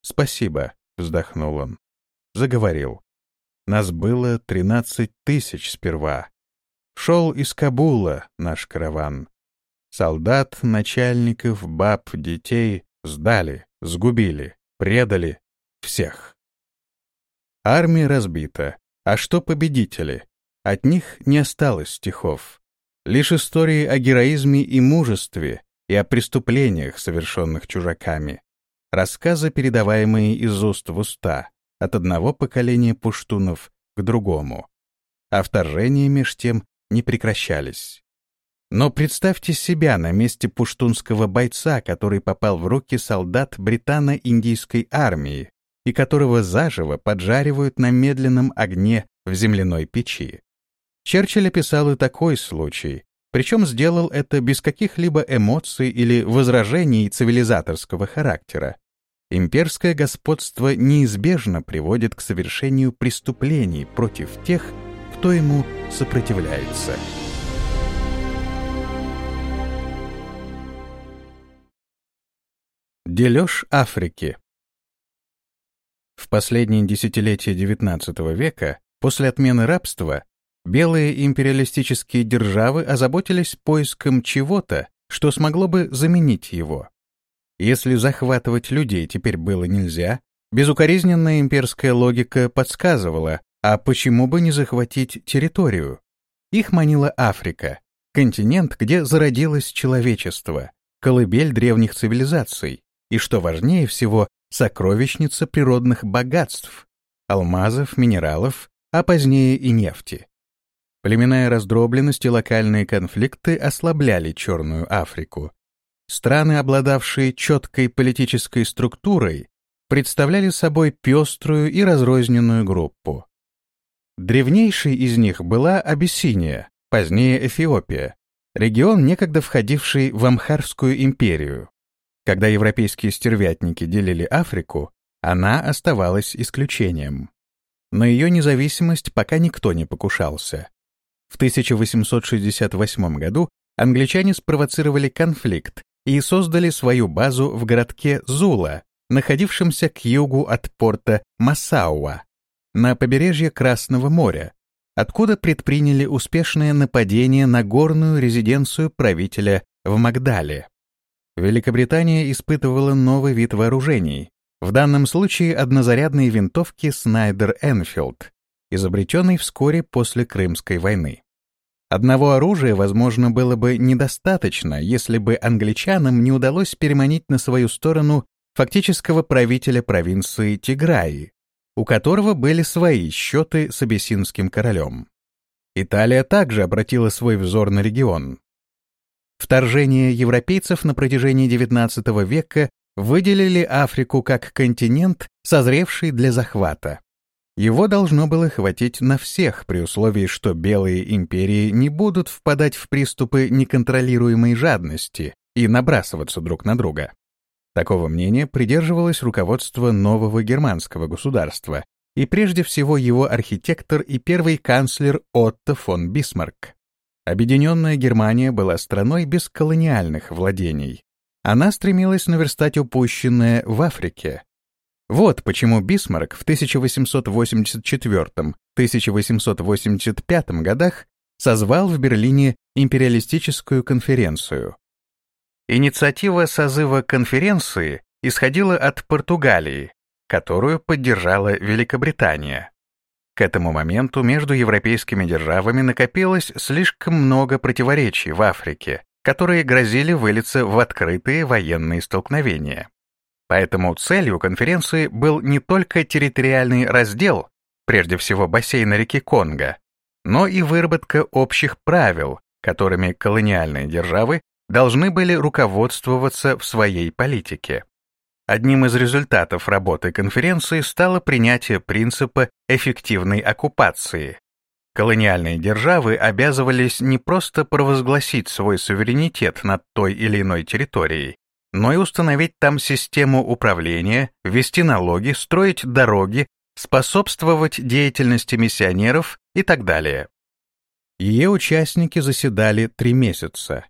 «Спасибо», — вздохнул он. Заговорил. Нас было тринадцать тысяч сперва. Шел из Кабула наш караван. Солдат, начальников, баб, детей сдали, сгубили, предали всех. Армия разбита. А что победители? От них не осталось стихов. Лишь истории о героизме и мужестве и о преступлениях, совершенных чужаками. Рассказы, передаваемые из уст в уста, от одного поколения пуштунов к другому. А вторжения меж тем не прекращались. Но представьте себя на месте пуштунского бойца, который попал в руки солдат британо-индийской армии и которого заживо поджаривают на медленном огне в земляной печи. Черчилль описал и такой случай, причем сделал это без каких-либо эмоций или возражений цивилизаторского характера. Имперское господство неизбежно приводит к совершению преступлений против тех, кто ему сопротивляется. Дележ Африки В последние десятилетия XIX века, после отмены рабства, белые империалистические державы озаботились поиском чего-то, что смогло бы заменить его. Если захватывать людей теперь было нельзя, безукоризненная имперская логика подсказывала, а почему бы не захватить территорию? Их манила Африка, континент, где зародилось человечество, колыбель древних цивилизаций, и, что важнее всего, сокровищница природных богатств, алмазов, минералов, а позднее и нефти. Племенная раздробленность и локальные конфликты ослабляли Черную Африку. Страны, обладавшие четкой политической структурой, представляли собой пеструю и разрозненную группу. Древнейшей из них была Абиссиния, позднее Эфиопия, регион, некогда входивший в Амхарскую империю. Когда европейские стервятники делили Африку, она оставалась исключением. На ее независимость пока никто не покушался. В 1868 году англичане спровоцировали конфликт и создали свою базу в городке Зула, находившемся к югу от порта Масауа, на побережье Красного моря, откуда предприняли успешное нападение на горную резиденцию правителя в Магдале. Великобритания испытывала новый вид вооружений, в данном случае однозарядные винтовки Снайдер Энфилд, изобретенный вскоре после Крымской войны. Одного оружия, возможно, было бы недостаточно, если бы англичанам не удалось переманить на свою сторону фактического правителя провинции Тиграи, у которого были свои счеты с абиссинским королем. Италия также обратила свой взор на регион. Вторжение европейцев на протяжении XIX века выделили Африку как континент, созревший для захвата. Его должно было хватить на всех при условии, что белые империи не будут впадать в приступы неконтролируемой жадности и набрасываться друг на друга. Такого мнения придерживалось руководство нового германского государства и прежде всего его архитектор и первый канцлер Отто фон Бисмарк. Объединенная Германия была страной без колониальных владений. Она стремилась наверстать упущенное в Африке, вот почему Бисмарк в 1884-1885 годах созвал в Берлине империалистическую конференцию. Инициатива созыва конференции исходила от Португалии, которую поддержала Великобритания. К этому моменту между европейскими державами накопилось слишком много противоречий в Африке, которые грозили вылиться в открытые военные столкновения. Поэтому целью конференции был не только территориальный раздел, прежде всего бассейна реки Конго, но и выработка общих правил, которыми колониальные державы должны были руководствоваться в своей политике. Одним из результатов работы конференции стало принятие принципа эффективной оккупации. Колониальные державы обязывались не просто провозгласить свой суверенитет над той или иной территорией, но и установить там систему управления, ввести налоги, строить дороги, способствовать деятельности миссионеров и так далее. Ее участники заседали три месяца.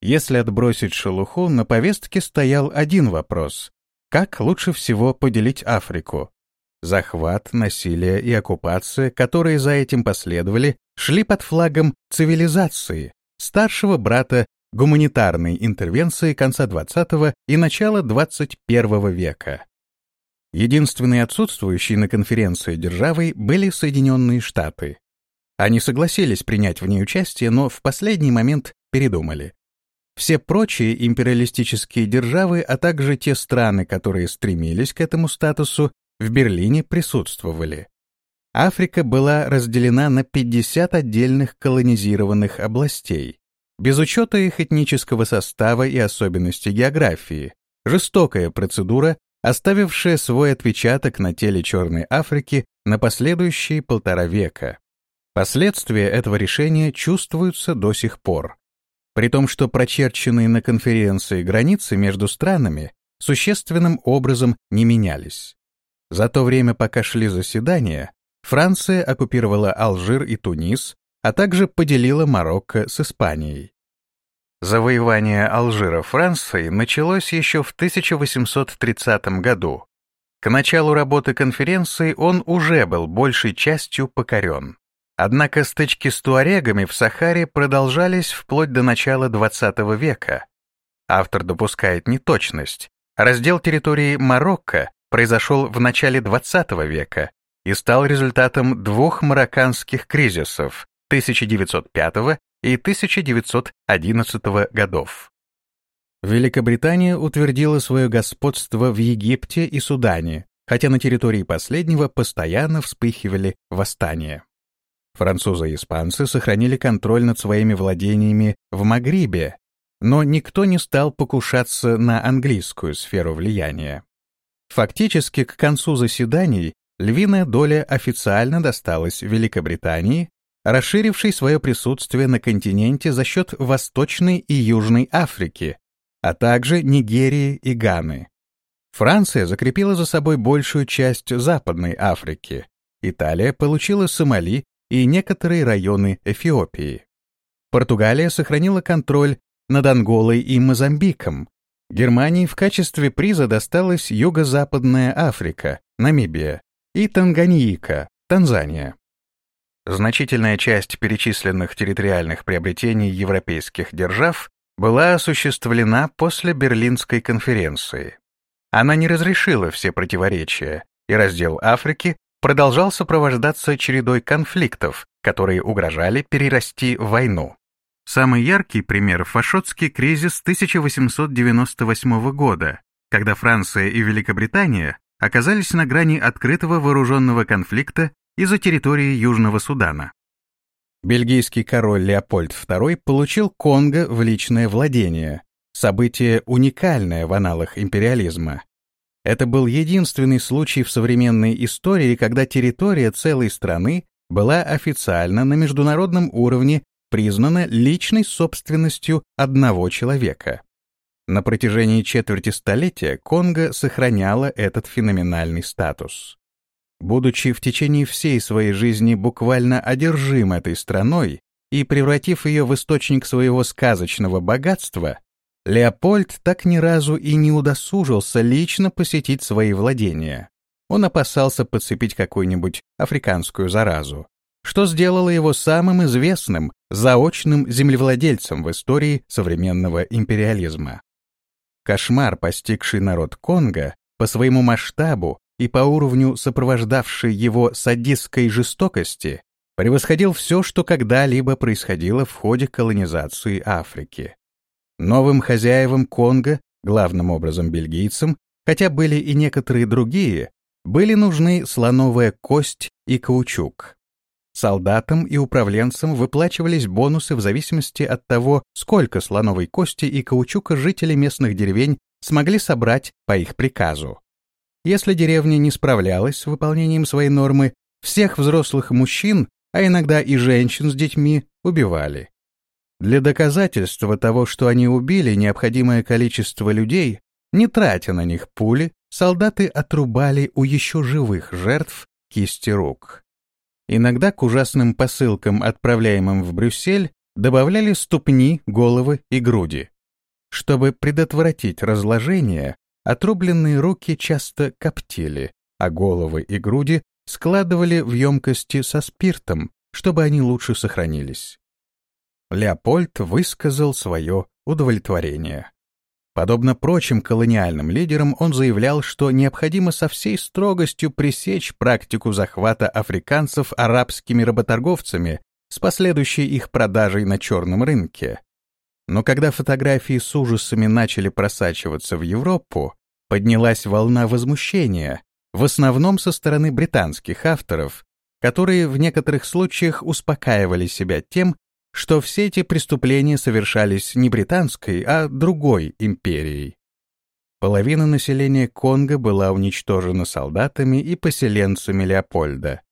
Если отбросить шелуху, на повестке стоял один вопрос — как лучше всего поделить Африку? Захват, насилие и оккупация, которые за этим последовали, шли под флагом цивилизации, старшего брата гуманитарной интервенции конца XX и начала XXI века. Единственной отсутствующей на конференции державой были Соединенные Штаты. Они согласились принять в ней участие, но в последний момент передумали. Все прочие империалистические державы, а также те страны, которые стремились к этому статусу, в Берлине присутствовали. Африка была разделена на 50 отдельных колонизированных областей, без учета их этнического состава и особенностей географии. Жестокая процедура, оставившая свой отпечаток на теле Черной Африки на последующие полтора века. Последствия этого решения чувствуются до сих пор. При том, что прочерченные на конференции границы между странами существенным образом не менялись. За то время, пока шли заседания, Франция оккупировала Алжир и Тунис, а также поделила Марокко с Испанией. Завоевание Алжира Францией началось еще в 1830 году. К началу работы конференции он уже был большей частью покорен. Однако стычки с туарегами в Сахаре продолжались вплоть до начала XX века. Автор допускает неточность. Раздел территории Марокко произошел в начале XX века и стал результатом двух марокканских кризисов 1905 и 1911 годов. Великобритания утвердила свое господство в Египте и Судане, хотя на территории последнего постоянно вспыхивали восстания. Французы и испанцы сохранили контроль над своими владениями в Магрибе, но никто не стал покушаться на английскую сферу влияния. Фактически, к концу заседаний львиная доля официально досталась Великобритании, расширившей свое присутствие на континенте за счет Восточной и Южной Африки, а также Нигерии и Ганы. Франция закрепила за собой большую часть Западной Африки. Италия получила Сомали и некоторые районы Эфиопии. Португалия сохранила контроль над Анголой и Мозамбиком, Германии в качестве приза досталась Юго-Западная Африка, Намибия и Танганьика, Танзания. Значительная часть перечисленных территориальных приобретений европейских держав была осуществлена после Берлинской конференции. Она не разрешила все противоречия, и раздел Африки продолжал сопровождаться чередой конфликтов, которые угрожали перерасти в войну. Самый яркий пример – Фашотский кризис 1898 года, когда Франция и Великобритания оказались на грани открытого вооруженного конфликта из-за территории Южного Судана. Бельгийский король Леопольд II получил Конго в личное владение, событие уникальное в аналах империализма. Это был единственный случай в современной истории, когда территория целой страны была официально на международном уровне признана личной собственностью одного человека. На протяжении четверти столетия Конго сохраняла этот феноменальный статус. Будучи в течение всей своей жизни буквально одержим этой страной и превратив ее в источник своего сказочного богатства, Леопольд так ни разу и не удосужился лично посетить свои владения. Он опасался подцепить какую-нибудь африканскую заразу что сделало его самым известным заочным землевладельцем в истории современного империализма. Кошмар, постигший народ Конго, по своему масштабу и по уровню сопровождавшей его садистской жестокости, превосходил все, что когда-либо происходило в ходе колонизации Африки. Новым хозяевам Конго, главным образом бельгийцам, хотя были и некоторые другие, были нужны слоновая кость и каучук. Солдатам и управленцам выплачивались бонусы в зависимости от того, сколько слоновой кости и каучука жители местных деревень смогли собрать по их приказу. Если деревня не справлялась с выполнением своей нормы, всех взрослых мужчин, а иногда и женщин с детьми, убивали. Для доказательства того, что они убили необходимое количество людей, не тратя на них пули, солдаты отрубали у еще живых жертв кисти рук. Иногда к ужасным посылкам, отправляемым в Брюссель, добавляли ступни, головы и груди. Чтобы предотвратить разложение, отрубленные руки часто коптили, а головы и груди складывали в емкости со спиртом, чтобы они лучше сохранились. Леопольд высказал свое удовлетворение. Подобно прочим колониальным лидерам, он заявлял, что необходимо со всей строгостью пресечь практику захвата африканцев арабскими работорговцами с последующей их продажей на черном рынке. Но когда фотографии с ужасами начали просачиваться в Европу, поднялась волна возмущения, в основном со стороны британских авторов, которые в некоторых случаях успокаивали себя тем, что все эти преступления совершались не британской, а другой империей. Половина населения Конго была уничтожена солдатами и поселенцами Леопольда.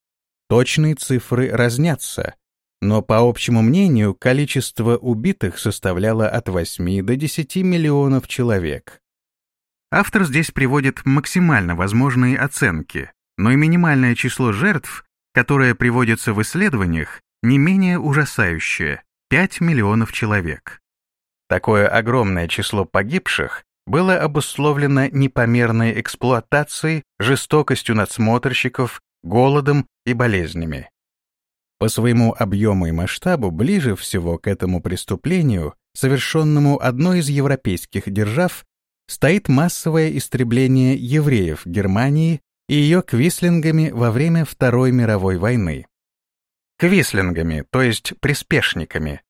Точные цифры разнятся, но по общему мнению количество убитых составляло от 8 до 10 миллионов человек. Автор здесь приводит максимально возможные оценки, но и минимальное число жертв, которое приводится в исследованиях, не менее ужасающее — 5 миллионов человек. Такое огромное число погибших было обусловлено непомерной эксплуатацией, жестокостью надсмотрщиков, голодом и болезнями. По своему объему и масштабу ближе всего к этому преступлению, совершенному одной из европейских держав, стоит массовое истребление евреев Германии и ее квислингами во время Второй мировой войны квислингами, то есть приспешниками.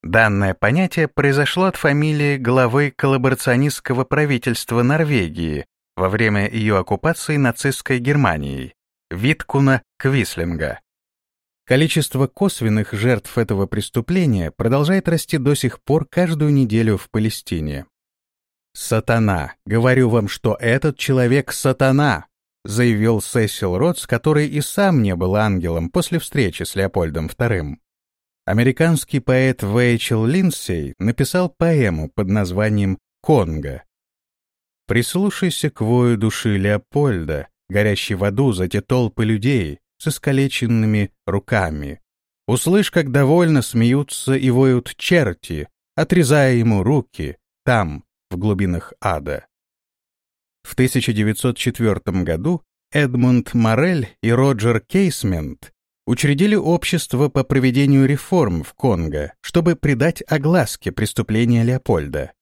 Данное понятие произошло от фамилии главы коллаборационистского правительства Норвегии во время ее оккупации нацистской Германией, Виткуна Квислинга. Количество косвенных жертв этого преступления продолжает расти до сих пор каждую неделю в Палестине. «Сатана! Говорю вам, что этот человек — сатана!» Заявил Сесил Ротс, который и сам не был ангелом после встречи с Леопольдом II. Американский поэт Вейчел Линдсей написал поэму под названием «Конго». Прислушайся к вою души Леопольда, горящей в аду за те толпы людей с искалеченными руками. Услышь, как довольно смеются и воют черти, отрезая ему руки там, в глубинах ада. В 1904 году Эдмунд Морель и Роджер Кейсмент учредили общество по проведению реформ в Конго, чтобы придать огласке преступления Леопольда.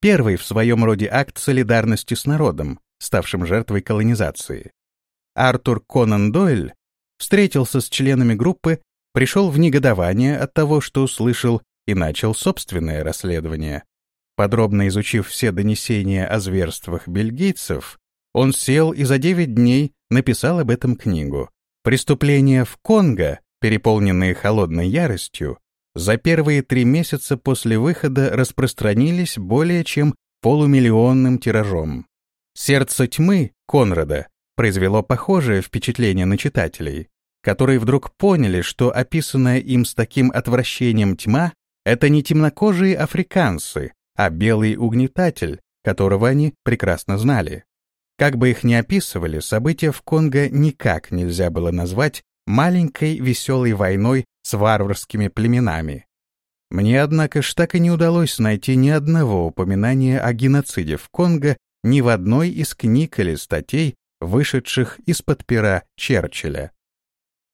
Первый в своем роде акт солидарности с народом, ставшим жертвой колонизации. Артур Конан Дойль встретился с членами группы, пришел в негодование от того, что услышал, и начал собственное расследование. Подробно изучив все донесения о зверствах бельгийцев, он сел и за девять дней написал об этом книгу. Преступления в Конго, переполненные холодной яростью, за первые три месяца после выхода распространились более чем полумиллионным тиражом. «Сердце тьмы» Конрада произвело похожее впечатление на читателей, которые вдруг поняли, что описанная им с таким отвращением тьма — это не темнокожие африканцы, а белый угнетатель, которого они прекрасно знали. Как бы их ни описывали, события в Конго никак нельзя было назвать маленькой веселой войной с варварскими племенами. Мне, однако ж, так и не удалось найти ни одного упоминания о геноциде в Конго ни в одной из книг или статей, вышедших из-под пера Черчилля.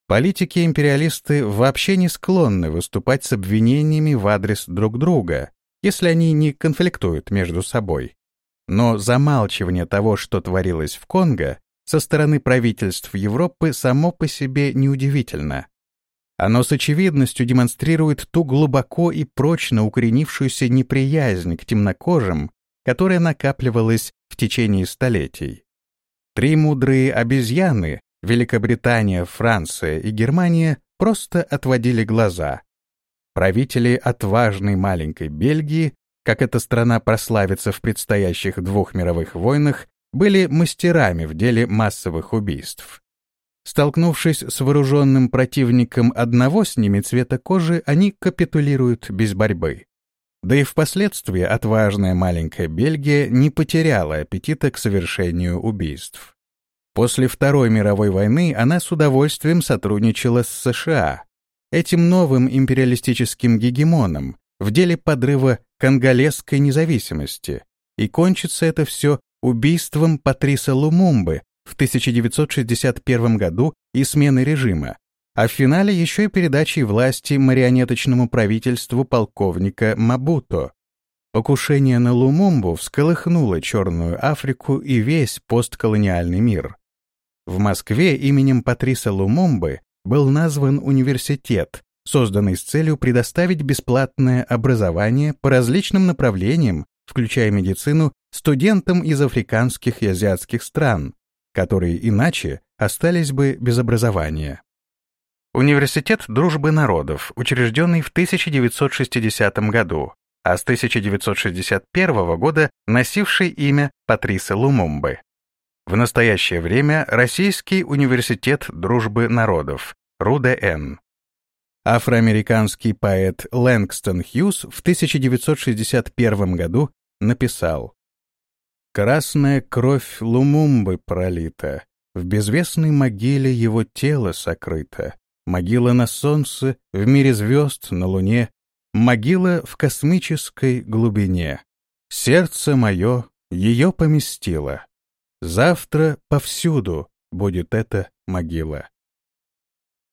Политики-империалисты вообще не склонны выступать с обвинениями в адрес друг друга, если они не конфликтуют между собой. Но замалчивание того, что творилось в Конго, со стороны правительств Европы само по себе неудивительно. Оно с очевидностью демонстрирует ту глубоко и прочно укоренившуюся неприязнь к темнокожим, которая накапливалась в течение столетий. Три мудрые обезьяны, Великобритания, Франция и Германия, просто отводили глаза, Правители отважной маленькой Бельгии, как эта страна прославится в предстоящих двух мировых войнах, были мастерами в деле массовых убийств. Столкнувшись с вооруженным противником одного с ними цвета кожи, они капитулируют без борьбы. Да и впоследствии отважная маленькая Бельгия не потеряла аппетита к совершению убийств. После Второй мировой войны она с удовольствием сотрудничала с США, этим новым империалистическим гегемоном, в деле подрыва конголезской независимости, и кончится это все убийством Патриса Лумумбы в 1961 году и сменой режима, а в финале еще и передачей власти марионеточному правительству полковника Мабуто. Покушение на Лумумбу всколыхнуло Черную Африку и весь постколониальный мир. В Москве именем Патриса Лумумбы был назван университет, созданный с целью предоставить бесплатное образование по различным направлениям, включая медицину, студентам из африканских и азиатских стран, которые иначе остались бы без образования. Университет дружбы народов, учрежденный в 1960 году, а с 1961 года носивший имя Патриса Лумумбы. В настоящее время Российский университет дружбы народов, РУДН. Афроамериканский поэт Лэнгстон Хьюз в 1961 году написал «Красная кровь Лумумбы пролита, в безвестной могиле его тело сокрыто, могила на солнце, в мире звезд, на луне, могила в космической глубине. Сердце мое ее поместило. Завтра повсюду будет эта могила.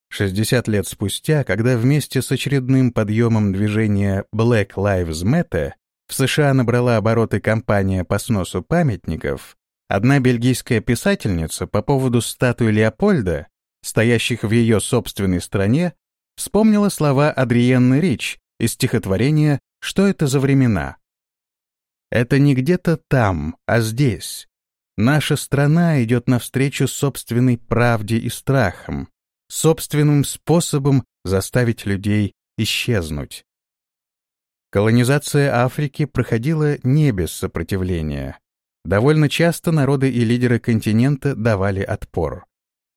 60 лет спустя, когда вместе с очередным подъемом движения Black Lives Matter в США набрала обороты кампания по сносу памятников, одна бельгийская писательница по поводу статуи Леопольда стоящих в ее собственной стране, вспомнила слова Адриенны Рич из стихотворения «Что это за времена?». Это не где-то там, а здесь. Наша страна идет навстречу собственной правде и страхам, собственным способом заставить людей исчезнуть. Колонизация Африки проходила не без сопротивления. Довольно часто народы и лидеры континента давали отпор.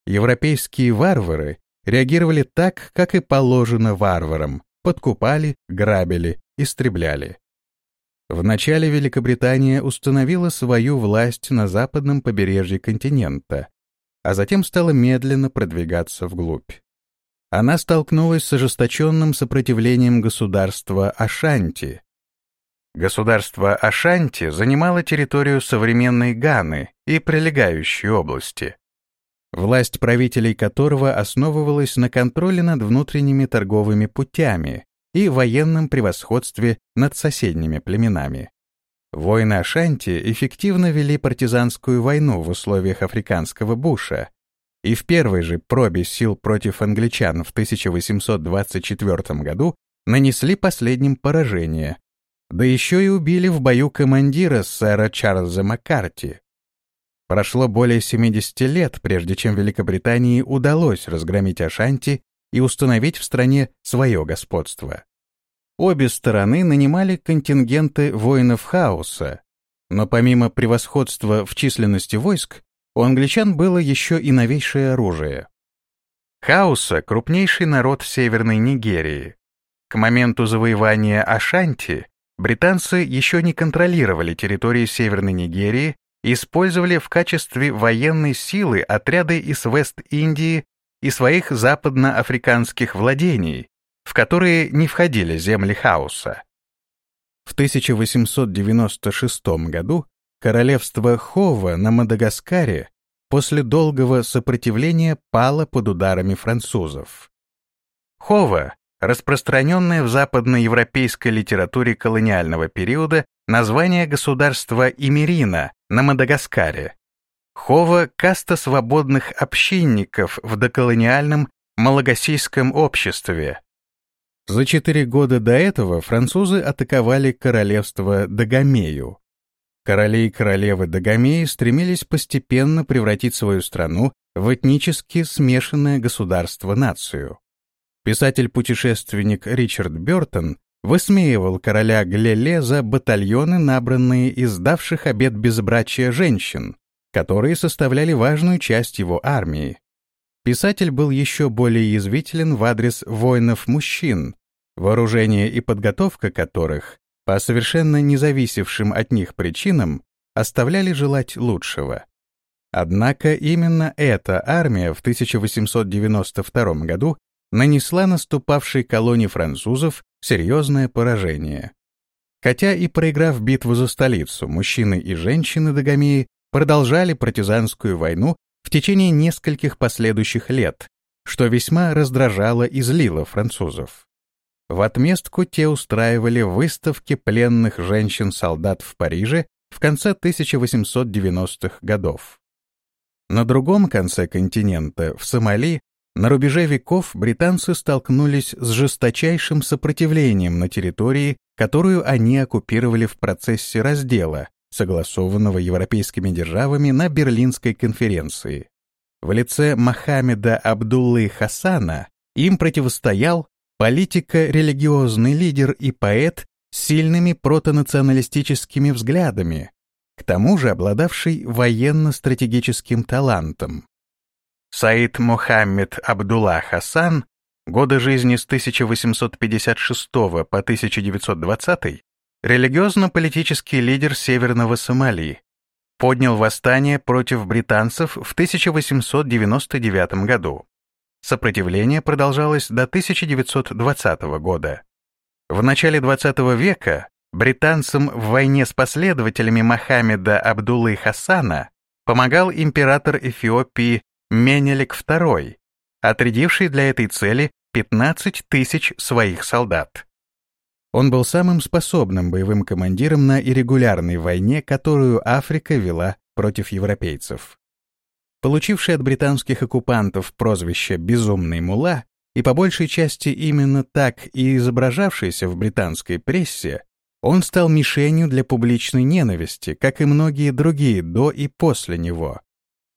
Европейские варвары реагировали так, как и положено варварам, подкупали, грабили, истребляли. Вначале Великобритания установила свою власть на западном побережье континента, а затем стала медленно продвигаться вглубь. Она столкнулась с ожесточенным сопротивлением государства Ашанти. Государство Ашанти занимало территорию современной Ганы и прилегающей области власть правителей которого основывалась на контроле над внутренними торговыми путями и военном превосходстве над соседними племенами. Воины Ашанти эффективно вели партизанскую войну в условиях африканского буша, и в первой же пробе сил против англичан в 1824 году нанесли последним поражение, да еще и убили в бою командира сэра Чарльза Маккарти, Прошло более 70 лет, прежде чем Великобритании удалось разгромить Ашанти и установить в стране свое господство. Обе стороны нанимали контингенты воинов хаоса, но помимо превосходства в численности войск, у англичан было еще и новейшее оружие. Хаоса — крупнейший народ Северной Нигерии. К моменту завоевания Ашанти британцы еще не контролировали территории Северной Нигерии использовали в качестве военной силы отряды из Вест-Индии и своих западноафриканских владений, в которые не входили земли хаоса. В 1896 году королевство Хова на Мадагаскаре после долгого сопротивления пало под ударами французов. Хова, распространенное в западноевропейской литературе колониального периода название государства Имерина на Мадагаскаре. Хова — каста свободных общинников в доколониальном малагасийском обществе. За четыре года до этого французы атаковали королевство Дагомею. Короли и королевы Дагомеи стремились постепенно превратить свою страну в этнически смешанное государство-нацию. Писатель-путешественник Ричард Бёртон высмеивал короля Глеле за батальоны, набранные из давших обет безбрачия женщин, которые составляли важную часть его армии. писатель был еще более язвителен в адрес воинов-мужчин, вооружение и подготовка которых, по совершенно независевшим от них причинам, оставляли желать лучшего. Однако именно эта армия в 1892 году нанесла наступавшей колонии французов серьезное поражение. Хотя и проиграв битву за столицу, мужчины и женщины Дагомеи продолжали партизанскую войну в течение нескольких последующих лет, что весьма раздражало и злило французов. В отместку те устраивали выставки пленных женщин-солдат в Париже в конце 1890-х годов. На другом конце континента, в Сомали, на рубеже веков британцы столкнулись с жесточайшим сопротивлением на территории, которую они оккупировали в процессе раздела, согласованного европейскими державами на Берлинской конференции. В лице Мохаммеда Абдуллы Хасана им противостоял политико-религиозный лидер и поэт с сильными протонационалистическими взглядами, к тому же обладавший военно-стратегическим талантом. Саид Мухаммед Абдулла Хасан, годы жизни с 1856 по 1920, религиозно-политический лидер Северного Сомали, поднял восстание против британцев в 1899 году. Сопротивление продолжалось до 1920 года. В начале XX века британцам в войне с последователями Мохаммеда Абдуллы Хасана помогал император Эфиопии Менелик II, отрядивший для этой цели 15 тысяч своих солдат. Он был самым способным боевым командиром на иррегулярной войне, которую Африка вела против европейцев. Получивший от британских оккупантов прозвище «безумный мула» и по большей части именно так и изображавшийся в британской прессе, он стал мишенью для публичной ненависти, как и многие другие до и после него.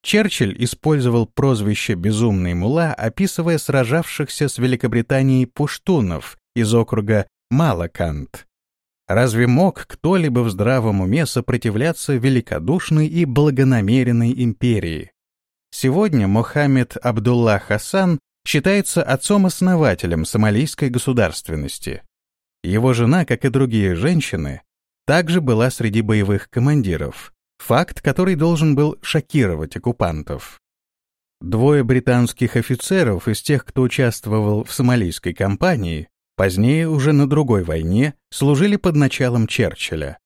Черчилль использовал прозвище «безумный мула», описывая сражавшихся с Великобританией пуштунов из округа Малакант. Разве мог кто-либо в здравом уме сопротивляться великодушной и благонамеренной империи? Сегодня Мохаммед Абдулла Хасан считается отцом-основателем сомалийской государственности. Его жена, как и другие женщины, также была среди боевых командиров, Факт, который должен был шокировать оккупантов. Двое британских офицеров из тех, кто участвовал в сомалийской кампании, позднее уже на другой войне, служили под началом Черчилля.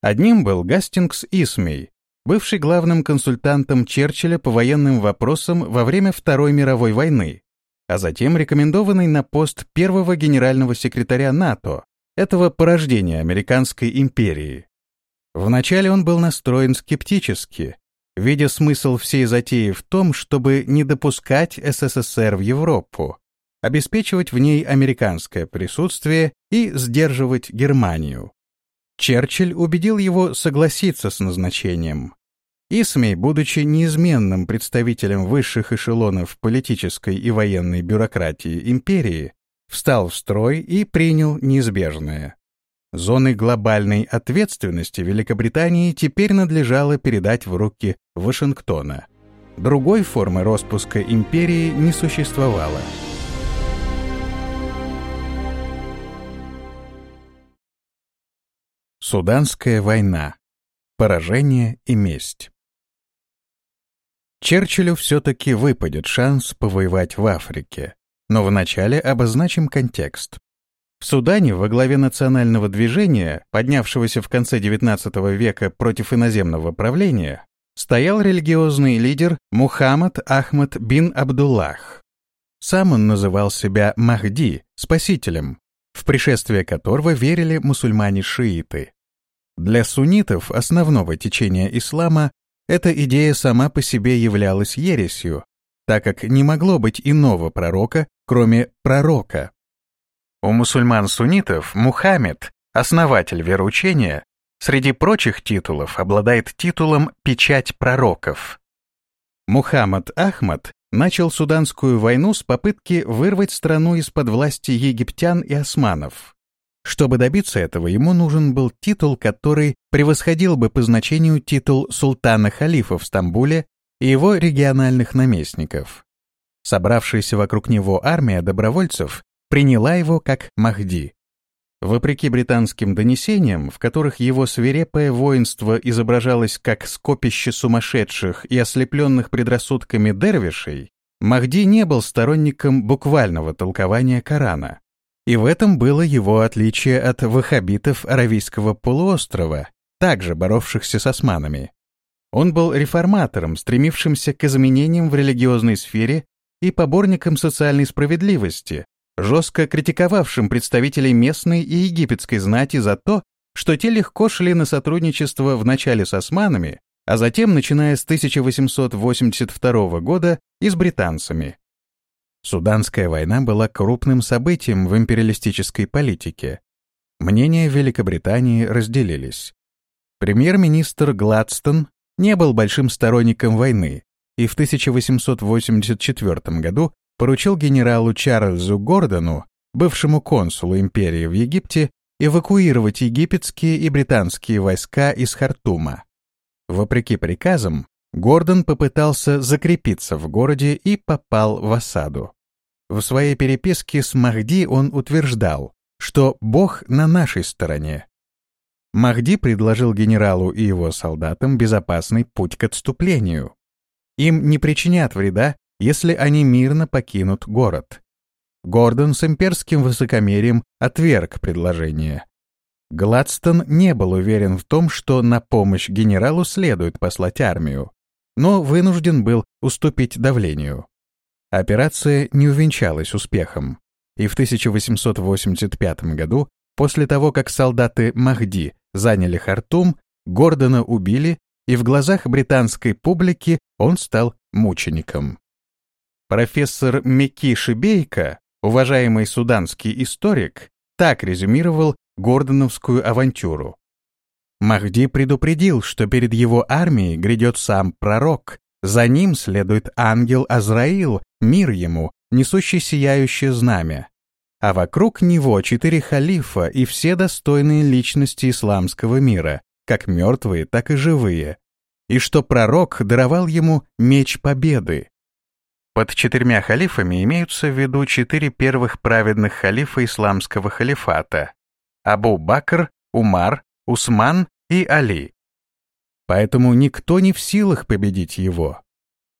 Одним был Гастингс Исмей, бывший главным консультантом Черчилля по военным вопросам во время Второй мировой войны, а затем рекомендованный на пост первого генерального секретаря НАТО, этого порождения американской империи. Вначале он был настроен скептически, видя смысл всей затеи в том, чтобы не допускать СССР в Европу, обеспечивать в ней американское присутствие и сдерживать Германию. Черчилль убедил его согласиться с назначением. Исмей, будучи неизменным представителем высших эшелонов политической и военной бюрократии империи, встал в строй и принял неизбежное. Зоны глобальной ответственности Великобритании теперь надлежало передать в руки Вашингтона. Другой формы распуска империи не существовало. Суданская война. Поражение и месть. Черчиллю все-таки выпадет шанс повоевать в Африке, но вначале обозначим контекст. В Судане во главе национального движения, поднявшегося в конце XIX века против иноземного правления, стоял религиозный лидер Мухаммад Ахмад бин Абдуллах. Сам он называл себя Махди, спасителем, в пришествие которого верили мусульмане-шииты. Для суннитов основного течения ислама эта идея сама по себе являлась ересью, так как не могло быть иного пророка, кроме пророка, у мусульман-суннитов Мухаммед, основатель вероучения, среди прочих титулов обладает титулом «Печать пророков». Мухаммад Ахмад начал Суданскую войну с попытки вырвать страну из-под власти египтян и османов. Чтобы добиться этого, ему нужен был титул, который превосходил бы по значению титул султана халифа в Стамбуле и его региональных наместников. Собравшаяся вокруг него армия добровольцев приняла его как Махди. Вопреки британским донесениям, в которых его свирепое воинство изображалось как скопище сумасшедших и ослепленных предрассудками дервишей, Махди не был сторонником буквального толкования Корана. И в этом было его отличие от ваххабитов Аравийского полуострова, также боровшихся с османами. Он был реформатором, стремившимся к изменениям в религиозной сфере и поборником социальной справедливости, жестко критиковавшим представителей местной и египетской знати за то, что те легко шли на сотрудничество вначале с османами, а затем, начиная с 1882 года, и с британцами. Суданская война была крупным событием в империалистической политике. Мнения Великобритании разделились. Премьер-министр Гладстон не был большим сторонником войны и в 1884 году поручил генералу Чарльзу Гордону, бывшему консулу империи в Египте, эвакуировать египетские и британские войска из Хартума. Вопреки приказам, Гордон попытался закрепиться в городе и попал в осаду. В своей переписке с Махди он утверждал, что Бог на нашей стороне. Махди предложил генералу и его солдатам безопасный путь к отступлению. Им не причинят вреда, если они мирно покинут город. Гордон с имперским высокомерием отверг предложение. Гладстон не был уверен в том, что на помощь генералу следует послать армию, но вынужден был уступить давлению. Операция не увенчалась успехом, и в 1885 году, после того, как солдаты Махди заняли Хартум, Гордона убили, и в глазах британской публики он стал мучеником. Профессор Мекки Шибейко, уважаемый суданский историк, так резюмировал Гордоновскую авантюру. Махди предупредил, что перед его армией грядет сам пророк, за ним следует ангел Азраил, мир ему, несущий сияющее знамя. А вокруг него четыре халифа и все достойные личности исламского мира, как мертвые, так и живые. И что пророк даровал ему меч победы, под четырьмя халифами имеются в виду четыре первых праведных халифа исламского халифата – Абу Бакр, Умар, Усман и Али. Поэтому никто не в силах победить его.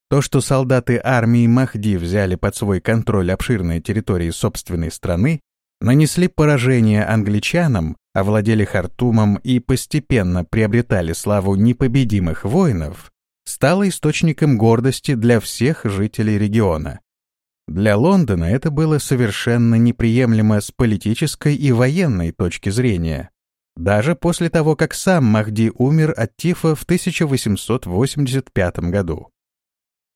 То, что солдаты армии Махди взяли под свой контроль обширные территории собственной страны, нанесли поражение англичанам, овладели Хартумом и постепенно приобретали славу непобедимых воинов, стало источником гордости для всех жителей региона. Для Лондона это было совершенно неприемлемо с политической и военной точки зрения, даже после того, как сам Махди умер от тифа в 1885 году.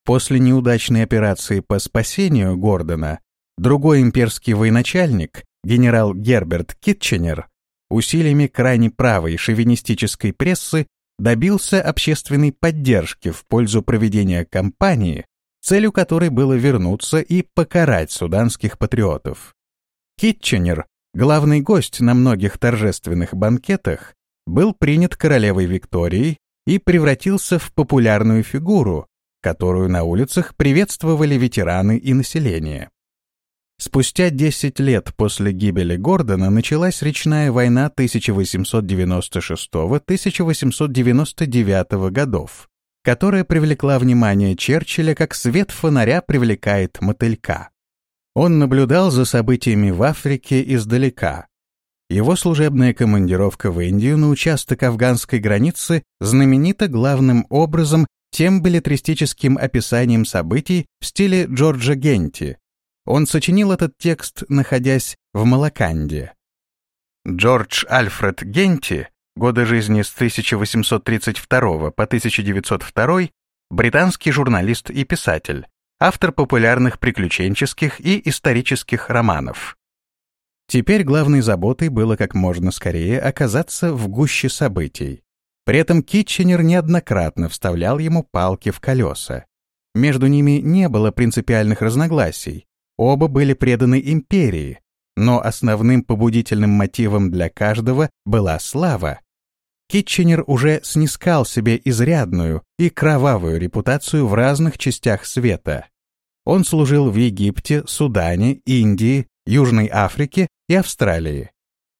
После неудачной операции по спасению Гордона, другой имперский военачальник, генерал Герберт Китченер, усилиями крайне правой шовинистической прессы добился общественной поддержки в пользу проведения кампании, целью которой было вернуться и покарать суданских патриотов. Китченер, главный гость на многих торжественных банкетах, был принят королевой Викторией и превратился в популярную фигуру, которую на улицах приветствовали ветераны и население. Спустя 10 лет после гибели Гордона началась речная война 1896-1899 годов, которая привлекла внимание Черчилля как свет фонаря привлекает мотылька. Он наблюдал за событиями в Африке издалека. Его служебная командировка в Индию на участок афганской границы знаменита главным образом тем билетристическим описанием событий в стиле Джорджа Генти, он сочинил этот текст, находясь в Малаканде. Джордж Альфред Генти, годы жизни с 1832 по 1902, британский журналист и писатель, автор популярных приключенческих и исторических романов. Теперь главной заботой было как можно скорее оказаться в гуще событий. При этом Китченер неоднократно вставлял ему палки в колеса. Между ними не было принципиальных разногласий, Оба были преданы империи, но основным побудительным мотивом для каждого была слава. Китченер уже снискал себе изрядную и кровавую репутацию в разных частях света. Он служил в Египте, Судане, Индии, Южной Африке и Австралии.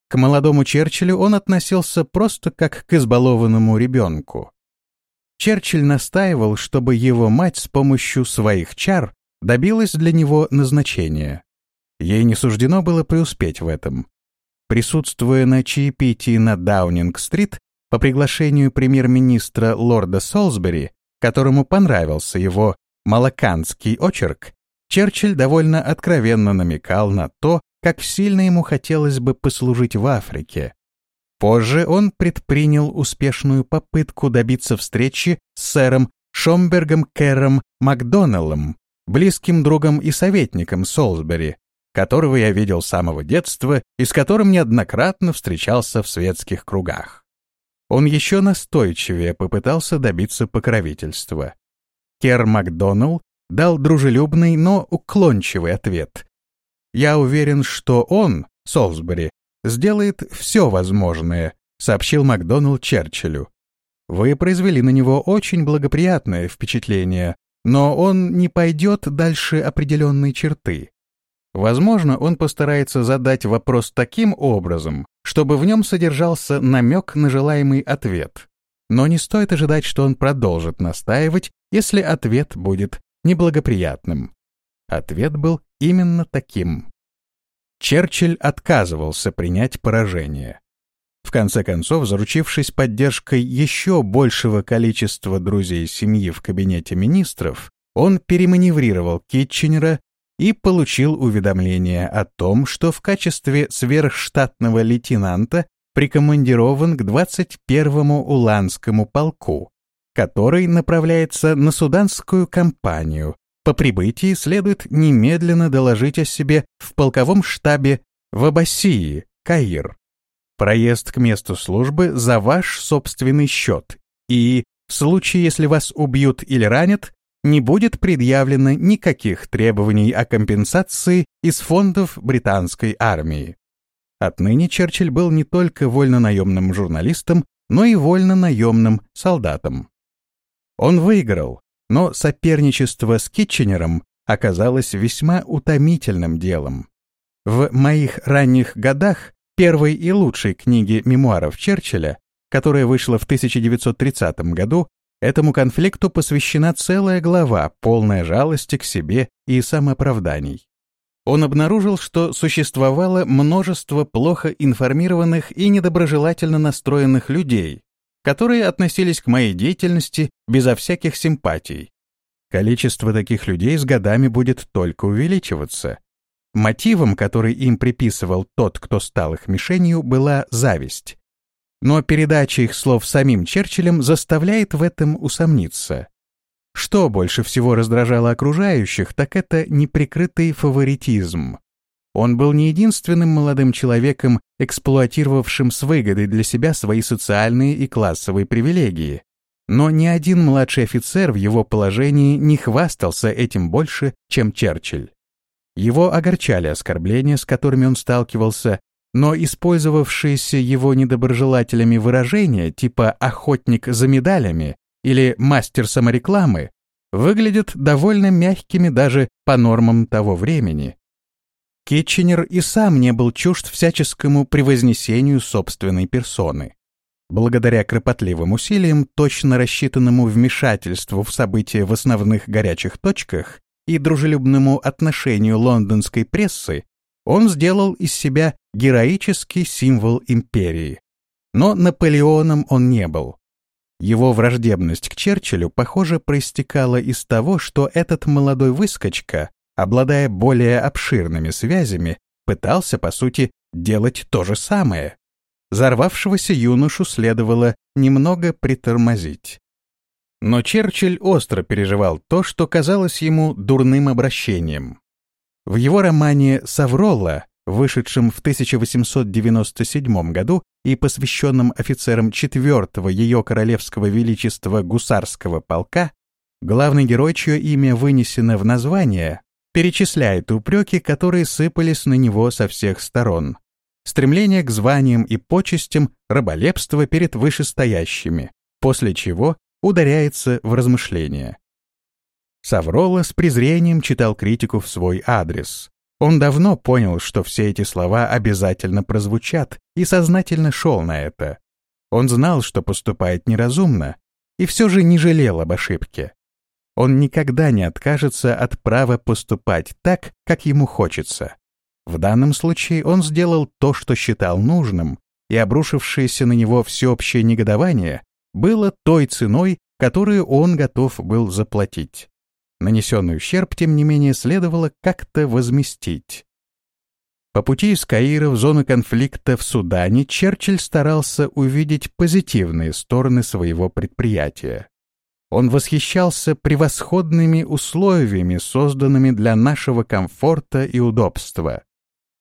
К молодому Черчиллю он относился просто как к избалованному ребенку. Черчилль настаивал, чтобы его мать с помощью своих чар добилась для него назначения. Ей не суждено было преуспеть в этом. Присутствуя на чаепитии на Даунинг-стрит по приглашению премьер-министра лорда Солсбери, которому понравился его малаканский очерк, Черчилль довольно откровенно намекал на то, как сильно ему хотелось бы послужить в Африке. Позже он предпринял успешную попытку добиться встречи с сэром Шомбергом Кэром Макдоналлом, близким другом и советником Солсбери, которого я видел с самого детства и с которым неоднократно встречался в светских кругах. Он еще настойчивее попытался добиться покровительства. Кер Макдоналл дал дружелюбный, но уклончивый ответ. «Я уверен, что он, Солсбери, сделает все возможное», сообщил Макдоналл Черчиллю. «Вы произвели на него очень благоприятное впечатление, но он не пойдет дальше определенной черты. Возможно, он постарается задать вопрос таким образом, чтобы в нем содержался намек на желаемый ответ. Но не стоит ожидать, что он продолжит настаивать, если ответ будет неблагоприятным. Ответ был именно таким. Черчилль отказывался принять поражение. В конце концов, заручившись поддержкой еще большего количества друзей семьи в кабинете министров, он переманеврировал Китченера и получил уведомление о том, что в качестве сверхштатного лейтенанта прикомандирован к 21-му Уланскому полку, который направляется на суданскую кампанию. По прибытии следует немедленно доложить о себе в полковом штабе в Абассии, Каир. Проезд к месту службы за ваш собственный счет, и в случае, если вас убьют или ранят, не будет предъявлено никаких требований о компенсации из фондов британской армии. Отныне Черчилль был не только вольно-наемным журналистом, но и вольно-наемным солдатом. Он выиграл, но соперничество с Китченером оказалось весьма утомительным делом. В моих ранних годах первой и лучшей книги мемуаров Черчилля, которая вышла в 1930 году, этому конфликту посвящена целая глава, полная жалости к себе и самооправданий. Он обнаружил, что существовало множество плохо информированных и недоброжелательно настроенных людей, которые относились к моей деятельности безо всяких симпатий. Количество таких людей с годами будет только увеличиваться. Мотивом, который им приписывал тот, кто стал их мишенью, была зависть. Но передача их слов самим Черчиллем заставляет в этом усомниться. Что больше всего раздражало окружающих, так это неприкрытый фаворитизм. Он был не единственным молодым человеком, эксплуатировавшим с выгодой для себя свои социальные и классовые привилегии. Но ни один младший офицер в его положении не хвастался этим больше, чем Черчилль. Его огорчали оскорбления, с которыми он сталкивался, но использовавшиеся его недоброжелателями выражения типа «охотник за медалями» или «мастер саморекламы» выглядят довольно мягкими даже по нормам того времени. Китченер и сам не был чужд всяческому превознесению собственной персоны. Благодаря кропотливым усилиям, точно рассчитанному вмешательству в события в основных горячих точках и дружелюбному отношению лондонской прессы, он сделал из себя героический символ империи. Но Наполеоном он не был. Его враждебность к Черчиллю, похоже, проистекала из того, что этот молодой выскочка обладая более обширными связями, пытался, по сути, делать то же самое. Зарвавшегося юношу следовало немного притормозить. Но Черчилль остро переживал то, что казалось ему дурным обращением. В его романе «Савролла», вышедшем в 1897 году и посвященном офицерам 4-го Ее Королевского Величества гусарского полка, главный герой, чье имя вынесено в название, перечисляет упреки, которые сыпались на него со всех сторон. Стремление к званиям и почестям, раболепство перед вышестоящими, после чего ударяется в размышления. Саврола с презрением читал критику в свой адрес. Он давно понял, что все эти слова обязательно прозвучат, и сознательно шел на это. Он знал, что поступает неразумно, и все же не жалел об ошибке. Он никогда не откажется от права поступать так, как ему хочется. В данном случае он сделал то, что считал нужным, и обрушившееся на него всеобщее негодование было той ценой, которую он готов был заплатить. Нанесенный ущерб, тем не менее, следовало как-то возместить. По пути из Каира в зону конфликта в Судане Черчилль старался увидеть позитивные стороны своего предприятия. Он восхищался превосходными условиями, созданными для нашего комфорта и удобства.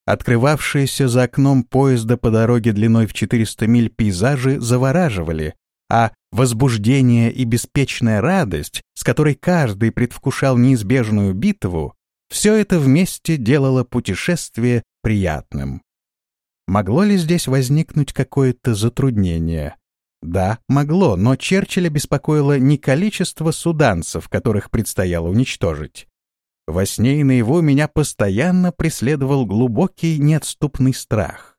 Открывавшиеся за окном поезда по дороге длиной в 400 миль пейзажи завораживали, а возбуждение и беспечная радость, с которой каждый предвкушал неизбежную битву, все это вместе делало путешествие приятным. Могло ли здесь возникнуть какое-то затруднение? Да, могло, но Черчилля беспокоило не количество суданцев, которых предстояло уничтожить. Во сне и наяву меня постоянно преследовал глубокий неотступный страх.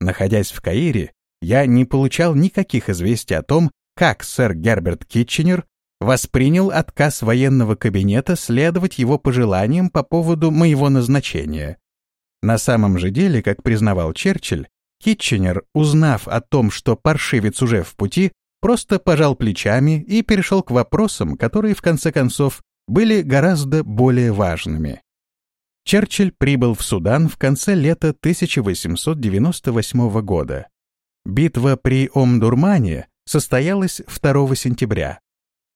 Находясь в Каире, я не получал никаких известий о том, как сэр Герберт Китченер воспринял отказ военного кабинета следовать его пожеланиям по поводу моего назначения. На самом же деле, как признавал Черчилль, Китченер, узнав о том, что паршивец уже в пути, просто пожал плечами и перешел к вопросам, которые, в конце концов, были гораздо более важными. Черчилль прибыл в Судан в конце лета 1898 года. Битва при Омдурмане состоялась 2 сентября.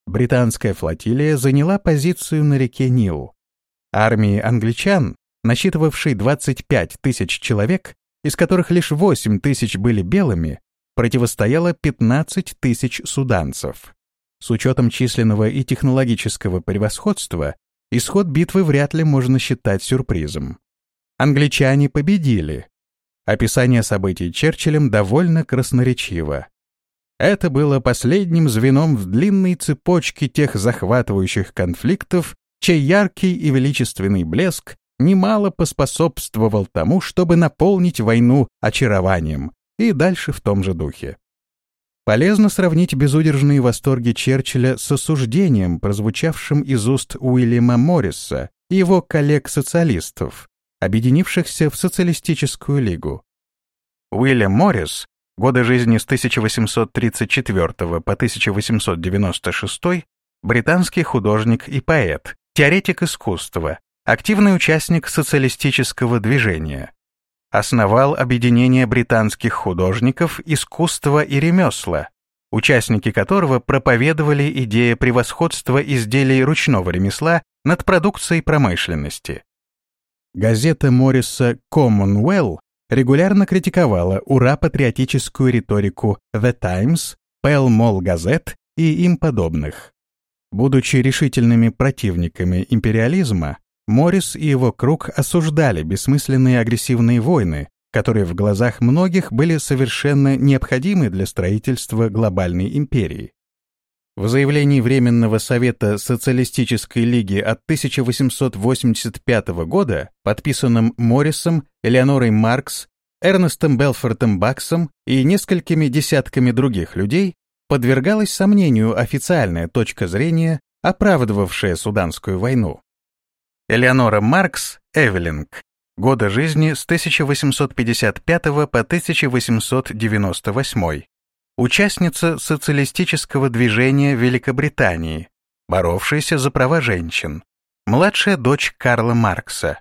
Британская флотилия заняла позицию на реке Нил. Армии англичан, насчитывавшей 25 тысяч человек, из которых лишь 8 тысяч были белыми, противостояло 15 тысяч суданцев. С учетом численного и технологического превосходства, исход битвы вряд ли можно считать сюрпризом. Англичане победили, Описание событий Черчиллем довольно красноречиво. Это было последним звеном в длинной цепочке тех захватывающих конфликтов, чей яркий и величественный блеск немало поспособствовал тому, чтобы наполнить войну очарованием, и дальше в том же духе. Полезно сравнить безудержные восторги Черчилля с осуждением, прозвучавшим из уст Уильяма Морриса и его коллег-социалистов, объединившихся в социалистическую лигу. Уильям Моррис, годы жизни с 1834 по 1896, британский художник и поэт, теоретик искусства, активный участник социалистического движения. Основал объединение британских художников искусства и ремесла, участники которого проповедовали идею превосходства изделий ручного ремесла над продукцией промышленности. Газета Морриса Commonweal регулярно критиковала ура-патриотическую риторику The Times, Pell Mall Gazette и им подобных. Будучи решительными противниками империализма, Моррис и его круг осуждали бессмысленные агрессивные войны, которые в глазах многих были совершенно необходимы для строительства глобальной империи. В заявлении Временного совета Социалистической лиги от 1885 года, подписанном Моррисом, Элеонорой Маркс, Эрнестом Белфортом Баксом и несколькими десятками других людей, подвергалась сомнению официальная точка зрения, оправдывавшая Суданскую войну. Элеонора Маркс, Эвелинг, годы жизни с 1855 по 1898, участница социалистического движения Великобритании, боровшаяся за права женщин, младшая дочь Карла Маркса.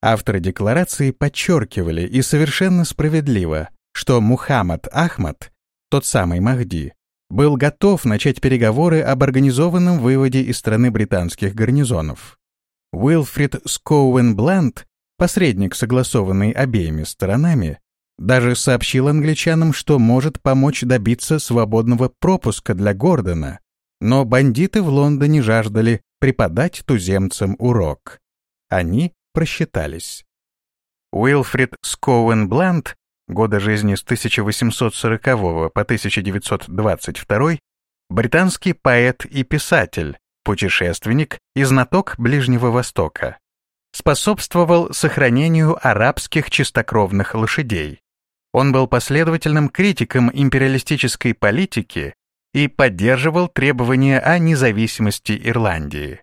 Авторы декларации подчеркивали и совершенно справедливо, что Мухаммад Ахмад, тот самый Махди, был готов начать переговоры об организованном выводе из страны британских гарнизонов. Уилфрид Скоуэн Блант, посредник, согласованный обеими сторонами, даже сообщил англичанам, что может помочь добиться свободного пропуска для Гордона, но бандиты в Лондоне жаждали преподать туземцам урок. Они просчитались. Уилфрид Скоуэн Блант, годы жизни с 1840 по 1922, британский поэт и писатель, путешественник и знаток Ближнего Востока. Способствовал сохранению арабских чистокровных лошадей. Он был последовательным критиком империалистической политики и поддерживал требования о независимости Ирландии.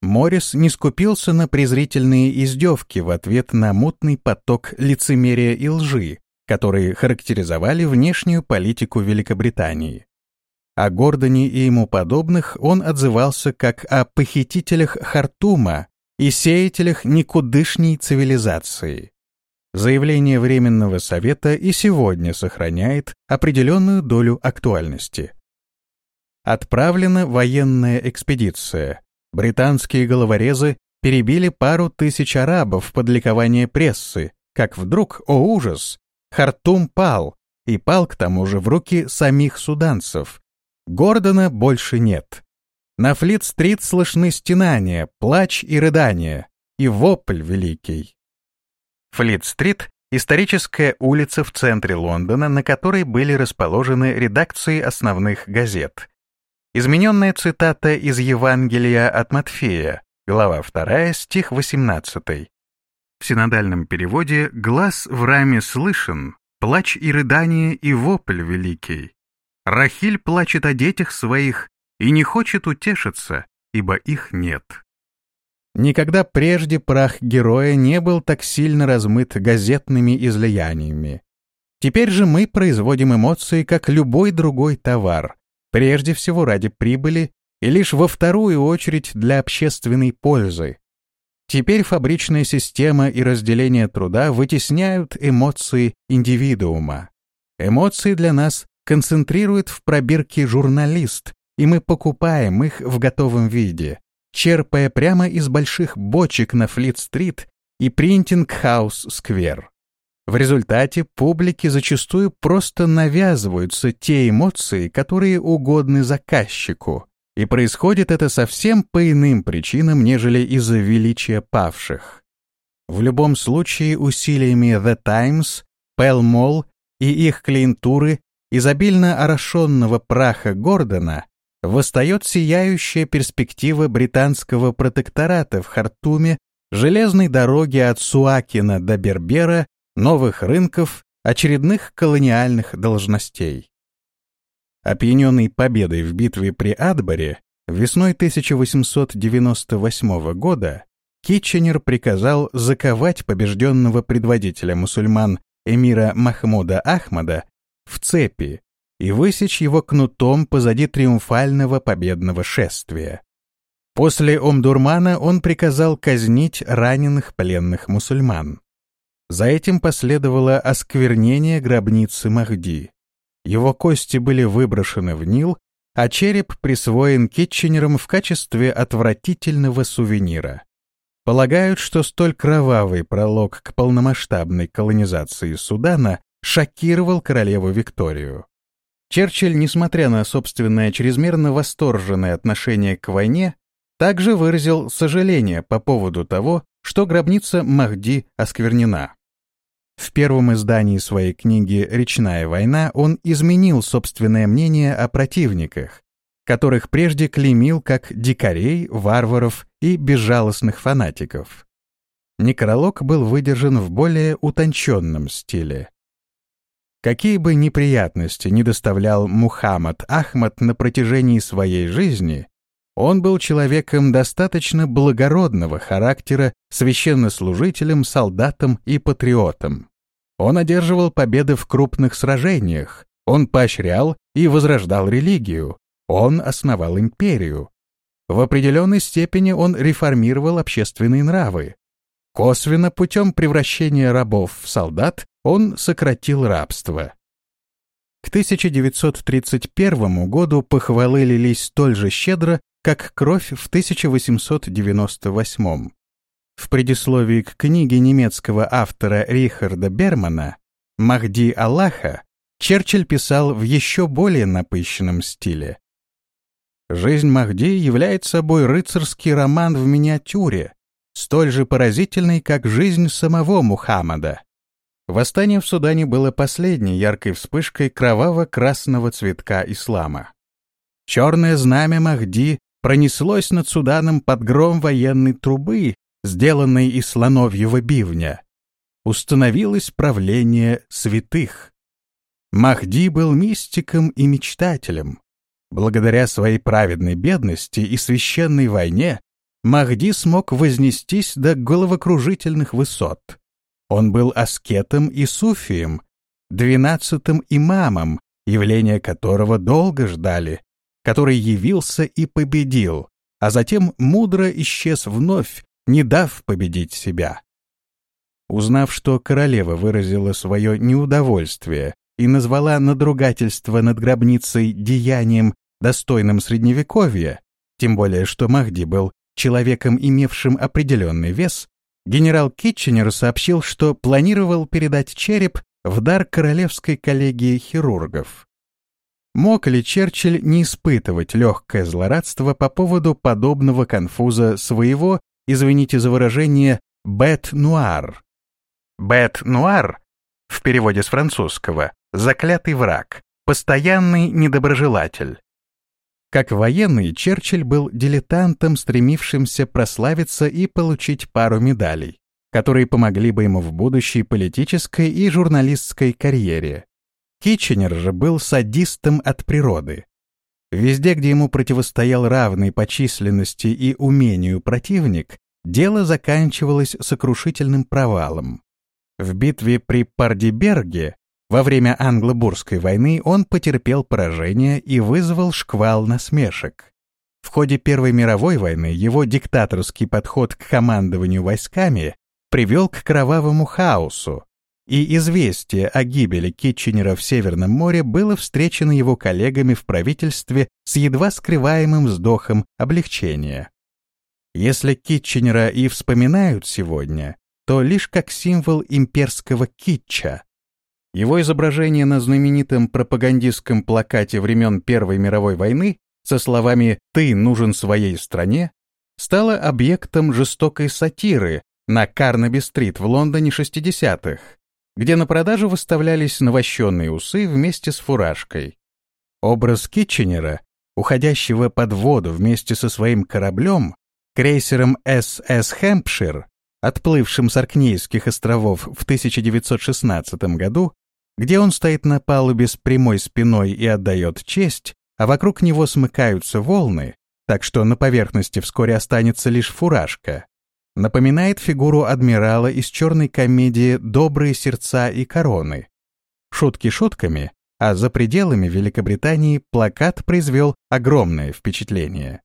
Моррис не скупился на презрительные издевки в ответ на мутный поток лицемерия и лжи, которые характеризовали внешнюю политику Великобритании. О Гордоне и ему подобных он отзывался как о похитителях Хартума и сеятелях никудышней цивилизации. Заявление Временного Совета и сегодня сохраняет определенную долю актуальности. Отправлена военная экспедиция. Британские головорезы перебили пару тысяч арабов под ликование прессы, как вдруг, о ужас, Хартум пал, и пал к тому же в руки самих суданцев. Гордона больше нет. На Флит-стрит слышны стенания, плач и рыдания, и вопль великий. Флит-стрит — историческая улица в центре Лондона, на которой были расположены редакции основных газет. Измененная цитата из Евангелия от Матфея, глава 2, стих 18. В синодальном переводе «глаз в раме слышен, плач и рыдание и вопль великий». Рахиль плачет о детях своих и не хочет утешиться, ибо их нет. Никогда прежде прах героя не был так сильно размыт газетными излияниями. Теперь же мы производим эмоции, как любой другой товар, прежде всего ради прибыли и лишь во вторую очередь для общественной пользы. Теперь фабричная система и разделение труда вытесняют эмоции индивидуума. Эмоции для нас концентрирует в пробирке журналист, и мы покупаем их в готовом виде, черпая прямо из больших бочек на Флит-стрит и Принтинг-хаус-сквер. В результате публике зачастую просто навязываются те эмоции, которые угодны заказчику, и происходит это совсем по иным причинам, нежели из-за величия павших. В любом случае усилиями The Times, Pall Mall и их клиентуры изобильно орошенного праха Гордона восстает сияющая перспектива британского протектората в Хартуме, железной дороги от Суакина до Бербера, новых рынков, очередных колониальных должностей. Опьяненный победой в битве при Адборе, весной 1898 года Китченер приказал заковать побежденного предводителя мусульман эмира Махмуда Ахмада в цепи и высечь его кнутом позади триумфального победного шествия. После Омдурмана он приказал казнить раненых пленных мусульман. За этим последовало осквернение гробницы Махди. Его кости были выброшены в Нил, а череп присвоен Китченером в качестве отвратительного сувенира. Полагают, что столь кровавый пролог к полномасштабной колонизации Судана шокировал королеву Викторию. Черчилль, несмотря на собственное чрезмерно восторженное отношение к войне, также выразил сожаление по поводу того, что гробница Махди осквернена. В первом издании своей книги «Речная война» он изменил собственное мнение о противниках, которых прежде клеймил как дикарей, варваров и безжалостных фанатиков. Некролог был выдержан в более утонченном стиле. Какие бы неприятности не доставлял Мухаммад Ахмад на протяжении своей жизни, он был человеком достаточно благородного характера, священнослужителем, солдатом и патриотом. Он одерживал победы в крупных сражениях, он поощрял и возрождал религию, он основал империю. В определенной степени он реформировал общественные нравы. Косвенно путем превращения рабов в солдат он сократил рабство. К 1931 году похвалы лились столь же щедро, как кровь в 1898. В предисловии к книге немецкого автора Рихарда Бермана «Махди Аллаха» Черчилль писал в еще более напыщенном стиле. «Жизнь Махди является собой рыцарский роман в миниатюре, столь же поразительный, как жизнь самого Мухаммада. Восстание в Судане было последней яркой вспышкой кроваво-красного цветка ислама. Черное знамя Махди пронеслось над Суданом под гром военной трубы, сделанной из слоновьего бивня. Установилось правление святых. Махди был мистиком и мечтателем. Благодаря своей праведной бедности и священной войне Махди смог вознестись до головокружительных высот. Он был аскетом и суфием, двенадцатым имамом, явление которого долго ждали, который явился и победил, а затем мудро исчез вновь, не дав победить себя. Узнав, что королева выразила свое неудовольствие и назвала надругательство над гробницей деянием, достойным Средневековья, тем более что Махди был человеком, имевшим определенный вес, генерал Китченер сообщил, что планировал передать череп в дар Королевской коллегии хирургов. Мог ли Черчилль не испытывать легкое злорадство по поводу подобного конфуза своего, извините за выражение, «бет-нуар»? «Бет-нуар» в переводе с французского «заклятый враг», «постоянный недоброжелатель». Как военный, Черчилль был дилетантом, стремившимся прославиться и получить пару медалей, которые помогли бы ему в будущей политической и журналистской карьере. Китченер же был садистом от природы. Везде, где ему противостоял равный по численности и умению противник, дело заканчивалось сокрушительным провалом. В битве при Пардиберге во время англо-бурской войны он потерпел поражение и вызвал шквал насмешек. В ходе Первой мировой войны его диктаторский подход к командованию войсками привел к кровавому хаосу, и известие о гибели Китченера в Северном море было встречено его коллегами в правительстве с едва скрываемым вздохом облегчения. Если Китченера и вспоминают сегодня, то лишь как символ имперского китча. Его изображение на знаменитом пропагандистском плакате времен Первой мировой войны со словами «Ты нужен своей стране» стало объектом жестокой сатиры на Карнаби-стрит в Лондоне 60-х, где на продажу выставлялись навощенные усы вместе с фуражкой. Образ Китченера, уходящего под воду вместе со своим кораблем, крейсером СС «Хэмпшир», отплывшим с Аркнейских островов в 1916 году, где он стоит на палубе с прямой спиной и отдает честь, а вокруг него смыкаются волны, так что на поверхности вскоре останется лишь фуражка напоминает фигуру адмирала из черной комедии «Добрые сердца и короны». Шутки шутками, а за пределами Великобритании плакат произвел огромное впечатление.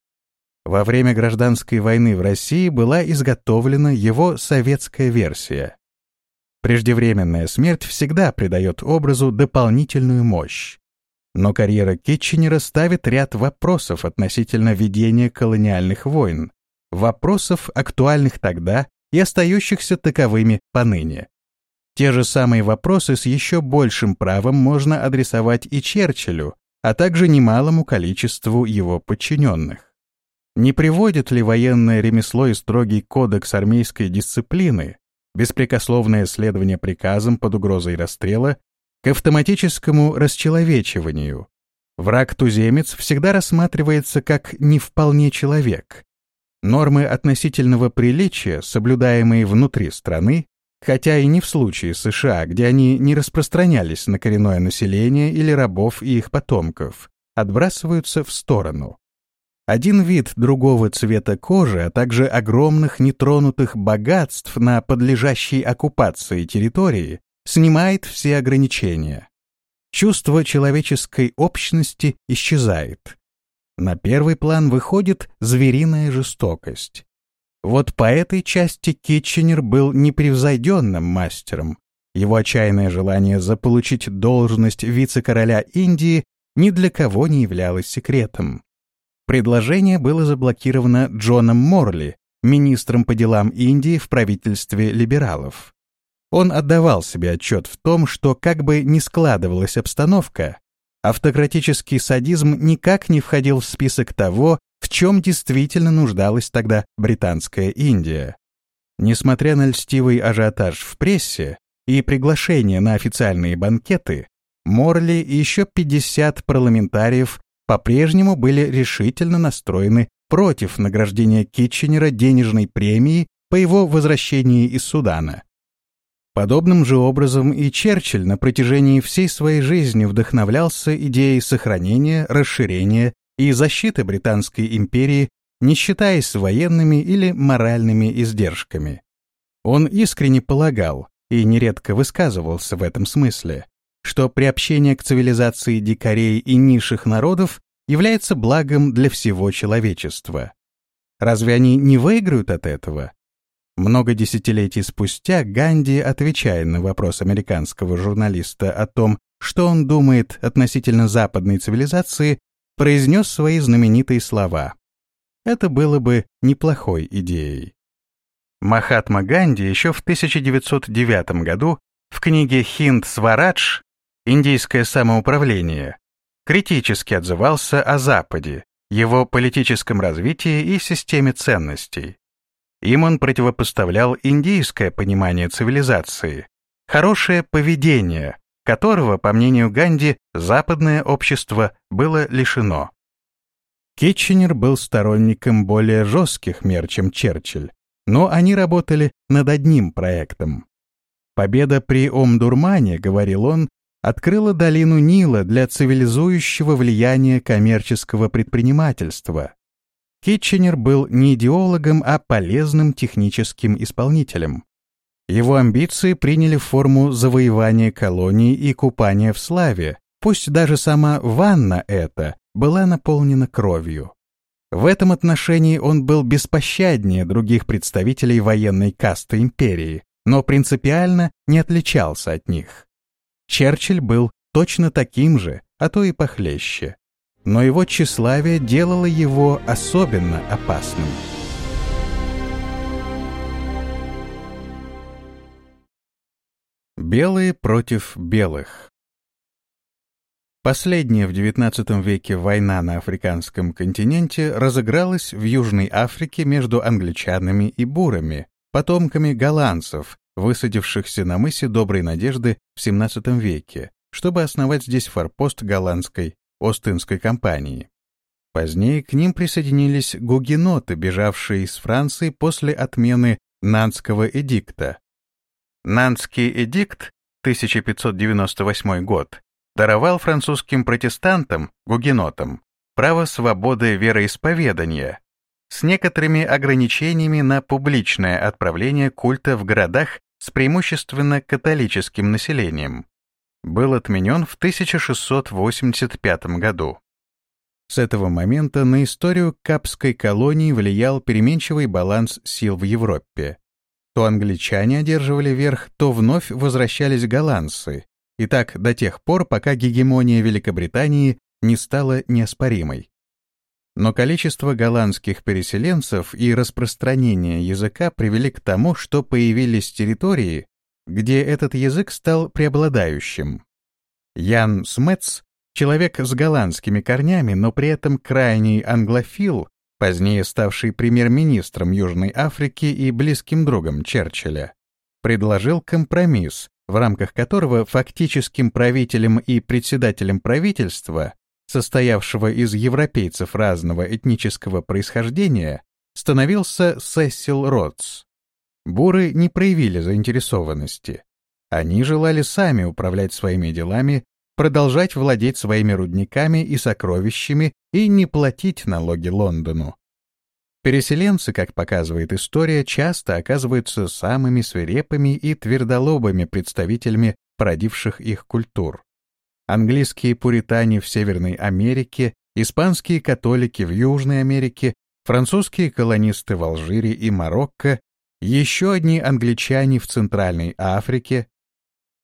Во время гражданской войны в России была изготовлена его советская версия. Преждевременная смерть всегда придает образу дополнительную мощь. Но карьера Китченера ставит ряд вопросов относительно ведения колониальных войн, вопросов, актуальных тогда и остающихся таковыми поныне. Те же самые вопросы с еще большим правом можно адресовать и Черчиллю, а также немалому количеству его подчиненных. Не приводит ли военное ремесло и строгий кодекс армейской дисциплины, беспрекословное следование приказам под угрозой расстрела, к автоматическому расчеловечиванию? Враг-туземец всегда рассматривается как не вполне человек, Нормы относительного приличия, соблюдаемые внутри страны, хотя и не в случае США, где они не распространялись на коренное население или рабов и их потомков, отбрасываются в сторону. Один вид другого цвета кожи, а также огромных нетронутых богатств на подлежащей оккупации территории снимает все ограничения. Чувство человеческой общности исчезает. На первый план выходит звериная жестокость. Вот по этой части Китченер был непревзойденным мастером. Его отчаянное желание заполучить должность вице-короля Индии ни для кого не являлось секретом. Предложение было заблокировано Джоном Морли, министром по делам Индии в правительстве либералов. Он отдавал себе отчет в том, что как бы ни складывалась обстановка, Автократический садизм никак не входил в список того, в чем действительно нуждалась тогда британская Индия. Несмотря на льстивый ажиотаж в прессе и приглашение на официальные банкеты, Морли и еще 50 парламентариев по-прежнему были решительно настроены против награждения Китченера денежной премией по его возвращении из Судана. Подобным же образом и Черчилль на протяжении всей своей жизни вдохновлялся идеей сохранения, расширения и защиты Британской империи, не считаясь военными или моральными издержками. Он искренне полагал, и нередко высказывался в этом смысле, что приобщение к цивилизации дикарей и низших народов является благом для всего человечества. Разве они не выиграют от этого? Много десятилетий спустя Ганди, отвечая на вопрос американского журналиста о том, что он думает относительно западной цивилизации, произнес свои знаменитые слова. Это было бы неплохой идеей. Махатма Ганди еще в 1909 году в книге «Хинд Сварадж. Индийское самоуправление» критически отзывался о Западе, его политическом развитии и системе ценностей. Им он противопоставлял индийское понимание цивилизации, хорошее поведение, которого, по мнению Ганди, западное общество было лишено. Китченер был сторонником более жестких мер, чем Черчилль, но они работали над одним проектом. Победа при Омдурмане, говорил он, открыла долину Нила для цивилизующего влияния коммерческого предпринимательства, Китченер был не идеологом, а полезным техническим исполнителем. Его амбиции приняли форму завоевания колоний и купания в славе, пусть даже сама ванна эта была наполнена кровью. В этом отношении он был беспощаднее других представителей военной касты империи, но принципиально не отличался от них. Черчилль был точно таким же, а то и похлеще но его тщеславие делало его особенно опасным. Белые против белых Последняя в XIX веке война на африканском континенте разыгралась в Южной Африке между англичанами и бурами, потомками голландцев, высадившихся на мысе Доброй Надежды в XVII веке, чтобы основать здесь форпост голландской Остинской компании. Позднее к ним присоединились гугеноты, бежавшие из Франции после отмены Нанского эдикта. Нанский эдикт, 1598 год, даровал французским протестантам, гугенотам, право свободы вероисповедания с некоторыми ограничениями на публичное отправление культа в городах с преимущественно католическим населением был отменен в 1685 году. С этого момента на историю Капской колонии влиял переменчивый баланс сил в Европе. То англичане одерживали верх, то вновь возвращались голландцы, и так до тех пор, пока гегемония Великобритании не стала неоспоримой. Но количество голландских переселенцев и распространение языка привели к тому, что появились территории, где этот язык стал преобладающим. Ян Смец, человек с голландскими корнями, но при этом крайний англофил, позднее ставший премьер-министром Южной Африки и близким другом Черчилля, предложил компромисс, в рамках которого фактическим правителем и председателем правительства, состоявшего из европейцев разного этнического происхождения, становился Сесил Ротс. Буры не проявили заинтересованности. Они желали сами управлять своими делами, продолжать владеть своими рудниками и сокровищами и не платить налоги Лондону. Переселенцы, как показывает история, часто оказываются самыми свирепыми и твердолобыми представителями породивших их культур. Английские пуритане в Северной Америке, испанские католики в Южной Америке, французские колонисты в Алжире и Марокко еще одни англичане в Центральной Африке.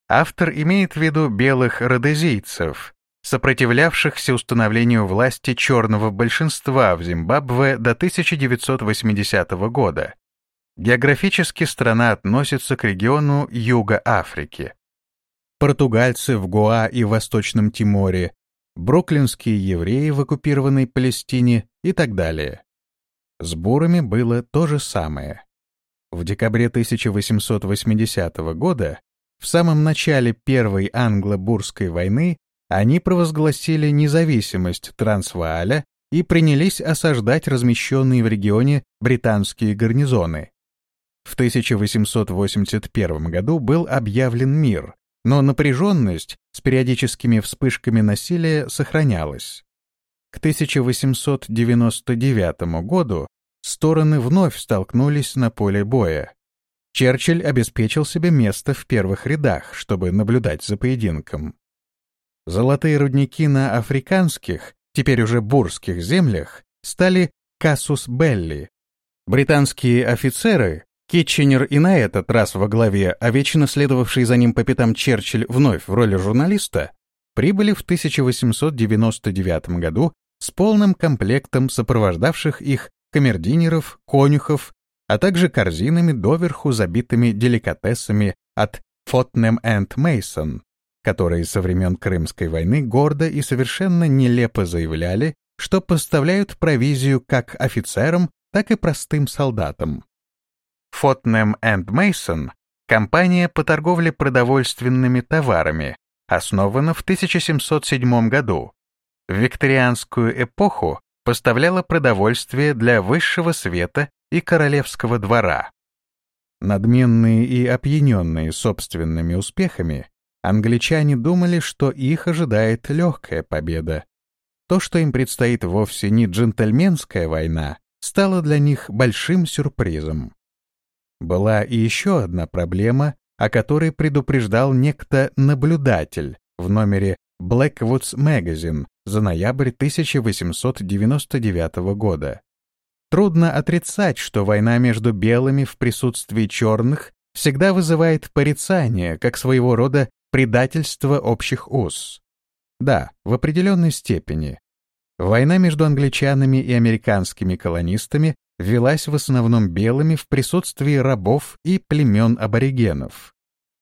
Автор имеет в виду белых родезийцев, сопротивлявшихся установлению власти черного большинства в Зимбабве до 1980 года. Географически страна относится к региону Юга Африки. Португальцы в Гоа и Восточном Тиморе, бруклинские евреи в оккупированной Палестине и так далее. С бурами было то же самое. В декабре 1880 года, в самом начале Первой англо-бурской войны, они провозгласили независимость Трансвааля и принялись осаждать размещенные в регионе британские гарнизоны. В 1881 году был объявлен мир, но напряженность с периодическими вспышками насилия сохранялась. К 1899 году стороны вновь столкнулись на поле боя. Черчилль обеспечил себе место в первых рядах, чтобы наблюдать за поединком. Золотые рудники на африканских, теперь уже бурских землях, стали кассус белли. Британские офицеры, Китченер и на этот раз во главе, а вечно следовавший за ним по пятам Черчилль вновь в роли журналиста, прибыли в 1899 году с полным комплектом сопровождавших их камердинеров, конюхов, а также корзинами доверху забитыми деликатесами от Фотнем энд Мейсон, которые со времен Крымской войны гордо и совершенно нелепо заявляли, что поставляют провизию как офицерам, так и простым солдатам. Фотнем энд Мейсон — компания по торговле продовольственными товарами, основана в 1707 году. В викторианскую эпоху поставляла продовольствие для высшего света и королевского двора. Надменные и опьяненные собственными успехами, англичане думали, что их ожидает легкая победа. То, что им предстоит вовсе не джентльменская война, стало для них большим сюрпризом. Была и еще одна проблема, о которой предупреждал некто наблюдатель в номере Blackwoods Magazine за ноябрь 1899 года. Трудно отрицать, что война между белыми в присутствии черных всегда вызывает порицание, как своего рода предательство общих уз. Да, в определенной степени. Война между англичанами и американскими колонистами велась в основном белыми в присутствии рабов и племен аборигенов.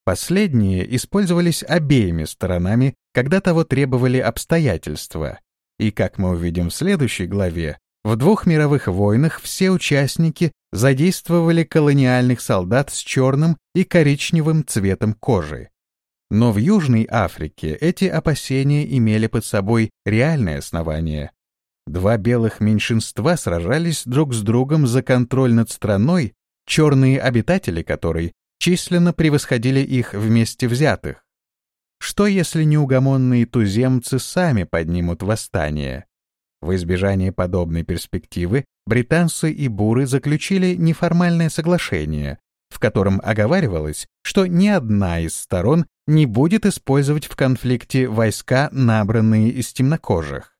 Последние использовались обеими сторонами, когда того требовали обстоятельства. И, как мы увидим в следующей главе, в двух мировых войнах все участники задействовали колониальных солдат с черным и коричневым цветом кожи. Но в Южной Африке эти опасения имели под собой реальное основание. Два белых меньшинства сражались друг с другом за контроль над страной, черные обитатели которой численно превосходили их вместе взятых. Что если неугомонные туземцы сами поднимут восстание? В избежание подобной перспективы британцы и буры заключили неформальное соглашение, в котором оговаривалось, что ни одна из сторон не будет использовать в конфликте войска, набранные из темнокожих.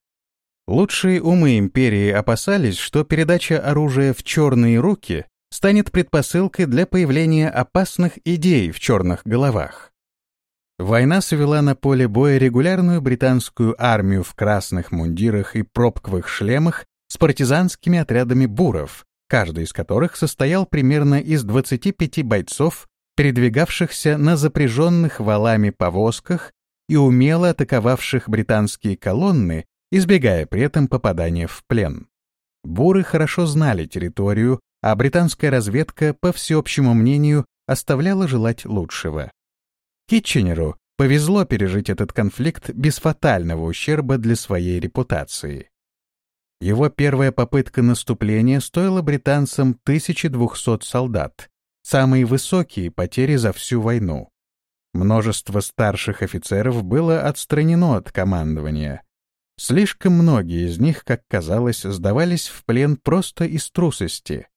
Лучшие умы империи опасались, что передача оружия в черные руки станет предпосылкой для появления опасных идей в черных головах. Война свела на поле боя регулярную британскую армию в красных мундирах и пробковых шлемах с партизанскими отрядами буров, каждый из которых состоял примерно из 25 бойцов, передвигавшихся на запряженных валами повозках и умело атаковавших британские колонны, избегая при этом попадания в плен. Буры хорошо знали территорию, а британская разведка, по всеобщему мнению, оставляла желать лучшего. Китченеру повезло пережить этот конфликт без фатального ущерба для своей репутации. Его первая попытка наступления стоила британцам 1200 солдат, самые высокие потери за всю войну. Множество старших офицеров было отстранено от командования. Слишком многие из них, как казалось, сдавались в плен просто из трусости.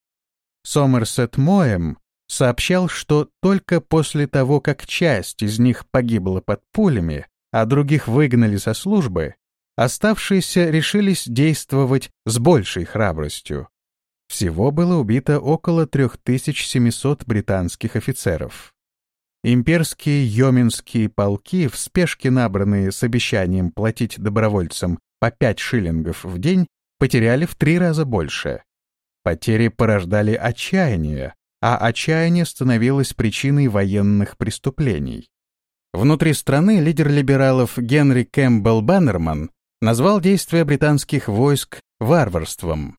Сомерсет Моэм сообщал, что только после того, как часть из них погибла под пулями, а других выгнали со службы, оставшиеся решились действовать с большей храбростью. Всего было убито около 3700 британских офицеров. Имперские йоминские полки, в спешке набранные с обещанием платить добровольцам по 5 шиллингов в день, потеряли в три раза больше. Потери порождали отчаяние, а отчаяние становилось причиной военных преступлений. Внутри страны лидер либералов Генри Кэмпбелл Баннерман назвал действия британских войск варварством.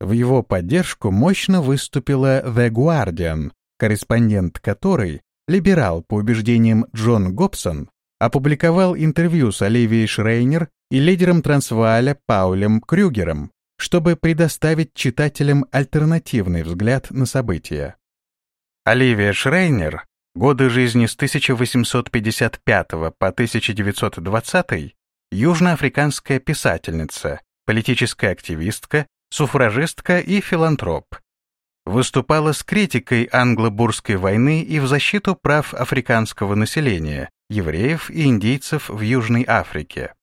В его поддержку мощно выступила The Guardian, корреспондент которой, либерал по убеждениям Джон Гобсон, опубликовал интервью с Оливией Шрейнер и лидером Трансвааля Паулем Крюгером, чтобы предоставить читателям альтернативный взгляд на события. Оливия Шрейнер, годы жизни с 1855 по 1920, южноафриканская писательница, политическая активистка, суфражистка и филантроп. Выступала с критикой англо-бурской войны и в защиту прав африканского населения, евреев и индейцев в Южной Африке.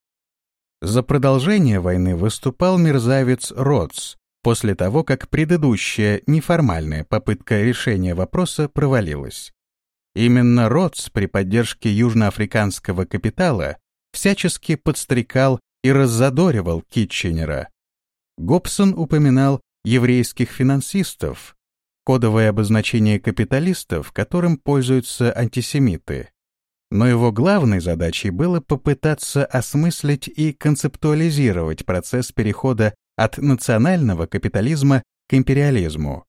За продолжение войны выступал мерзавец Ротс, после того, как предыдущая неформальная попытка решения вопроса провалилась. Именно Ротс при поддержке южноафриканского капитала всячески подстрекал и раззадоривал Китченера. Гобсон упоминал еврейских финансистов, кодовое обозначение капиталистов, которым пользуются антисемиты. Но его главной задачей было попытаться осмыслить и концептуализировать процесс перехода от национального капитализма к империализму.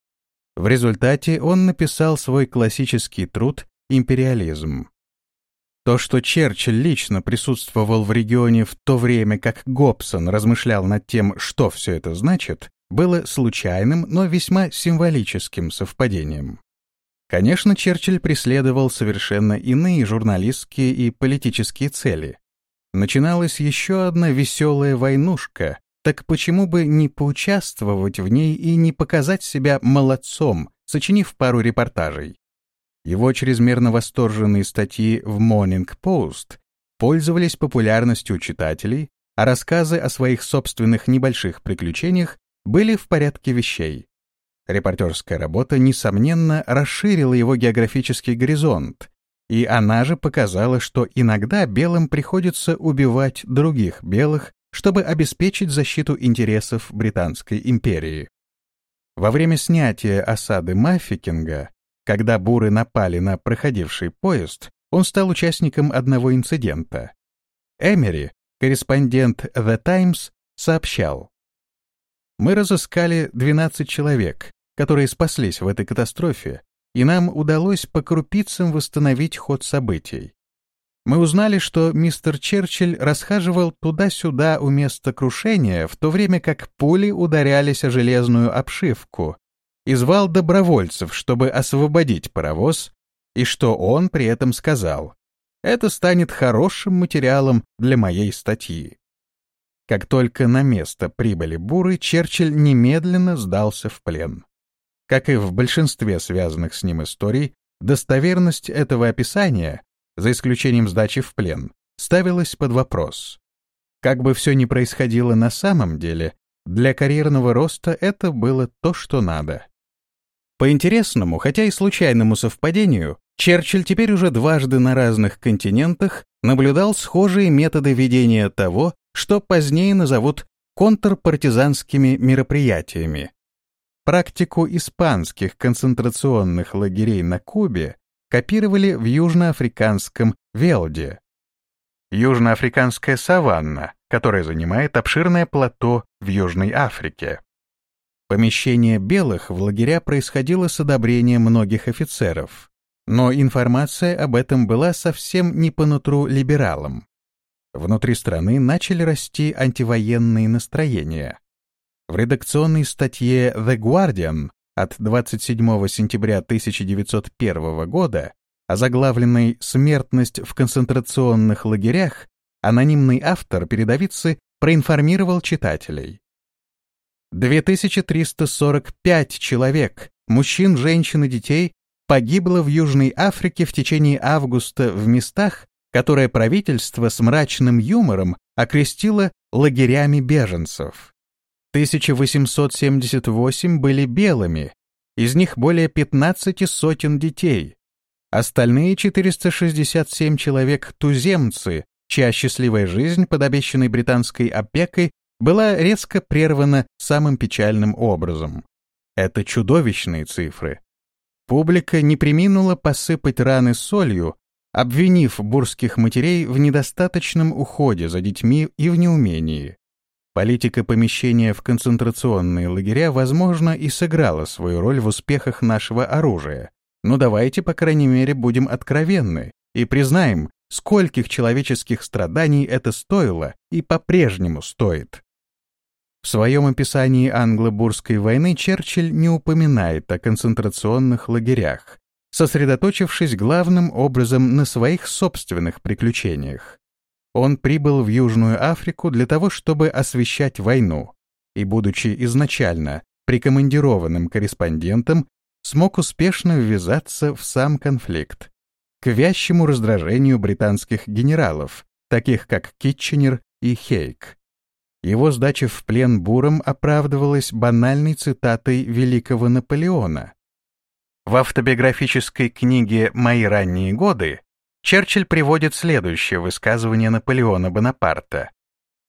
В результате он написал свой классический труд «Империализм». То, что Черчилль лично присутствовал в регионе в то время, как Гобсон размышлял над тем, что все это значит, было случайным, но весьма символическим совпадением. Конечно, Черчилль преследовал совершенно иные журналистские и политические цели. Начиналась еще одна веселая войнушка, так почему бы не поучаствовать в ней и не показать себя молодцом, сочинив пару репортажей? Его чрезмерно восторженные статьи в Morning Post пользовались популярностью читателей, а рассказы о своих собственных небольших приключениях были в порядке вещей. Репортерская работа, несомненно, расширила его географический горизонт, и она же показала, что иногда белым приходится убивать других белых, чтобы обеспечить защиту интересов Британской империи. Во время снятия осады Маффикинга, когда буры напали на проходивший поезд, он стал участником одного инцидента. Эмери, корреспондент The Times, сообщал, мы разыскали 12 человек, которые спаслись в этой катастрофе, и нам удалось по крупицам восстановить ход событий. Мы узнали, что мистер Черчилль расхаживал туда-сюда у места крушения, в то время как пули ударялись о железную обшивку, и звал добровольцев, чтобы освободить паровоз, и что он при этом сказал «Это станет хорошим материалом для моей статьи». Как только на место прибыли буры, Черчилль немедленно сдался в плен. Как и в большинстве связанных с ним историй, достоверность этого описания, за исключением сдачи в плен, ставилась под вопрос. Как бы все ни происходило на самом деле, для карьерного роста это было то, что надо. По интересному, хотя и случайному совпадению, Черчилль теперь уже дважды на разных континентах наблюдал схожие методы ведения того, что позднее назовут контрпартизанскими мероприятиями. Практику испанских концентрационных лагерей на Кубе копировали в южноафриканском Велде. Южноафриканская саванна, которая занимает обширное плато в Южной Африке. Помещение белых в лагеря происходило с одобрения многих офицеров, но информация об этом была совсем не по нутру либералам. Внутри страны начали расти антивоенные настроения. В редакционной статье The Guardian от 27 сентября 1901 года, озаглавленной «Смертность в концентрационных лагерях», анонимный автор передовицы проинформировал читателей. 2345 человек, мужчин, женщин и детей, погибло в Южной Африке в течение августа в местах, которое правительство с мрачным юмором окрестило лагерями беженцев. 1878 были белыми, из них более 15 сотен детей. Остальные 467 человек — туземцы, чья счастливая жизнь под обещанной британской опекой была резко прервана самым печальным образом. Это чудовищные цифры. Публика не приминула посыпать раны солью, обвинив бурских матерей в недостаточном уходе за детьми и в неумении. Политика помещения в концентрационные лагеря, возможно, и сыграла свою роль в успехах нашего оружия. Но давайте, по крайней мере, будем откровенны и признаем, скольких человеческих страданий это стоило и по-прежнему стоит. В своем описании англо-бурской войны Черчилль не упоминает о концентрационных лагерях, сосредоточившись главным образом на своих собственных приключениях. Он прибыл в Южную Африку для того, чтобы освещать войну, и, будучи изначально прикомандированным корреспондентом, смог успешно ввязаться в сам конфликт, к вящему раздражению британских генералов, таких как Китченер и Хейк. Его сдача в плен буром оправдывалась банальной цитатой великого Наполеона. В автобиографической книге «Мои ранние годы» Черчилль приводит следующее высказывание Наполеона Бонапарта.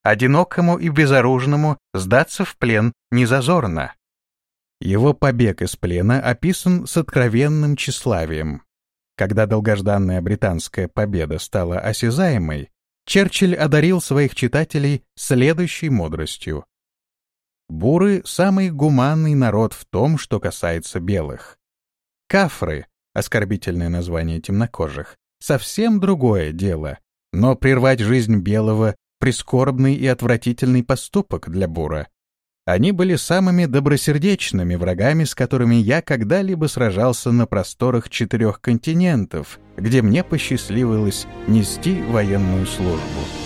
«Одинокому и безоружному сдаться в плен не зазорно». Его побег из плена описан с откровенным тщеславием. Когда долгожданная британская победа стала осязаемой, Черчилль одарил своих читателей следующей мудростью. Буры — самый гуманный народ в том, что касается белых. Кафры — оскорбительное название темнокожих, совсем другое дело, но прервать жизнь белого — прискорбный и отвратительный поступок для Бура. Они были самыми добросердечными врагами, с которыми я когда-либо сражался на просторах четырех континентов, где мне посчастливилось нести военную службу.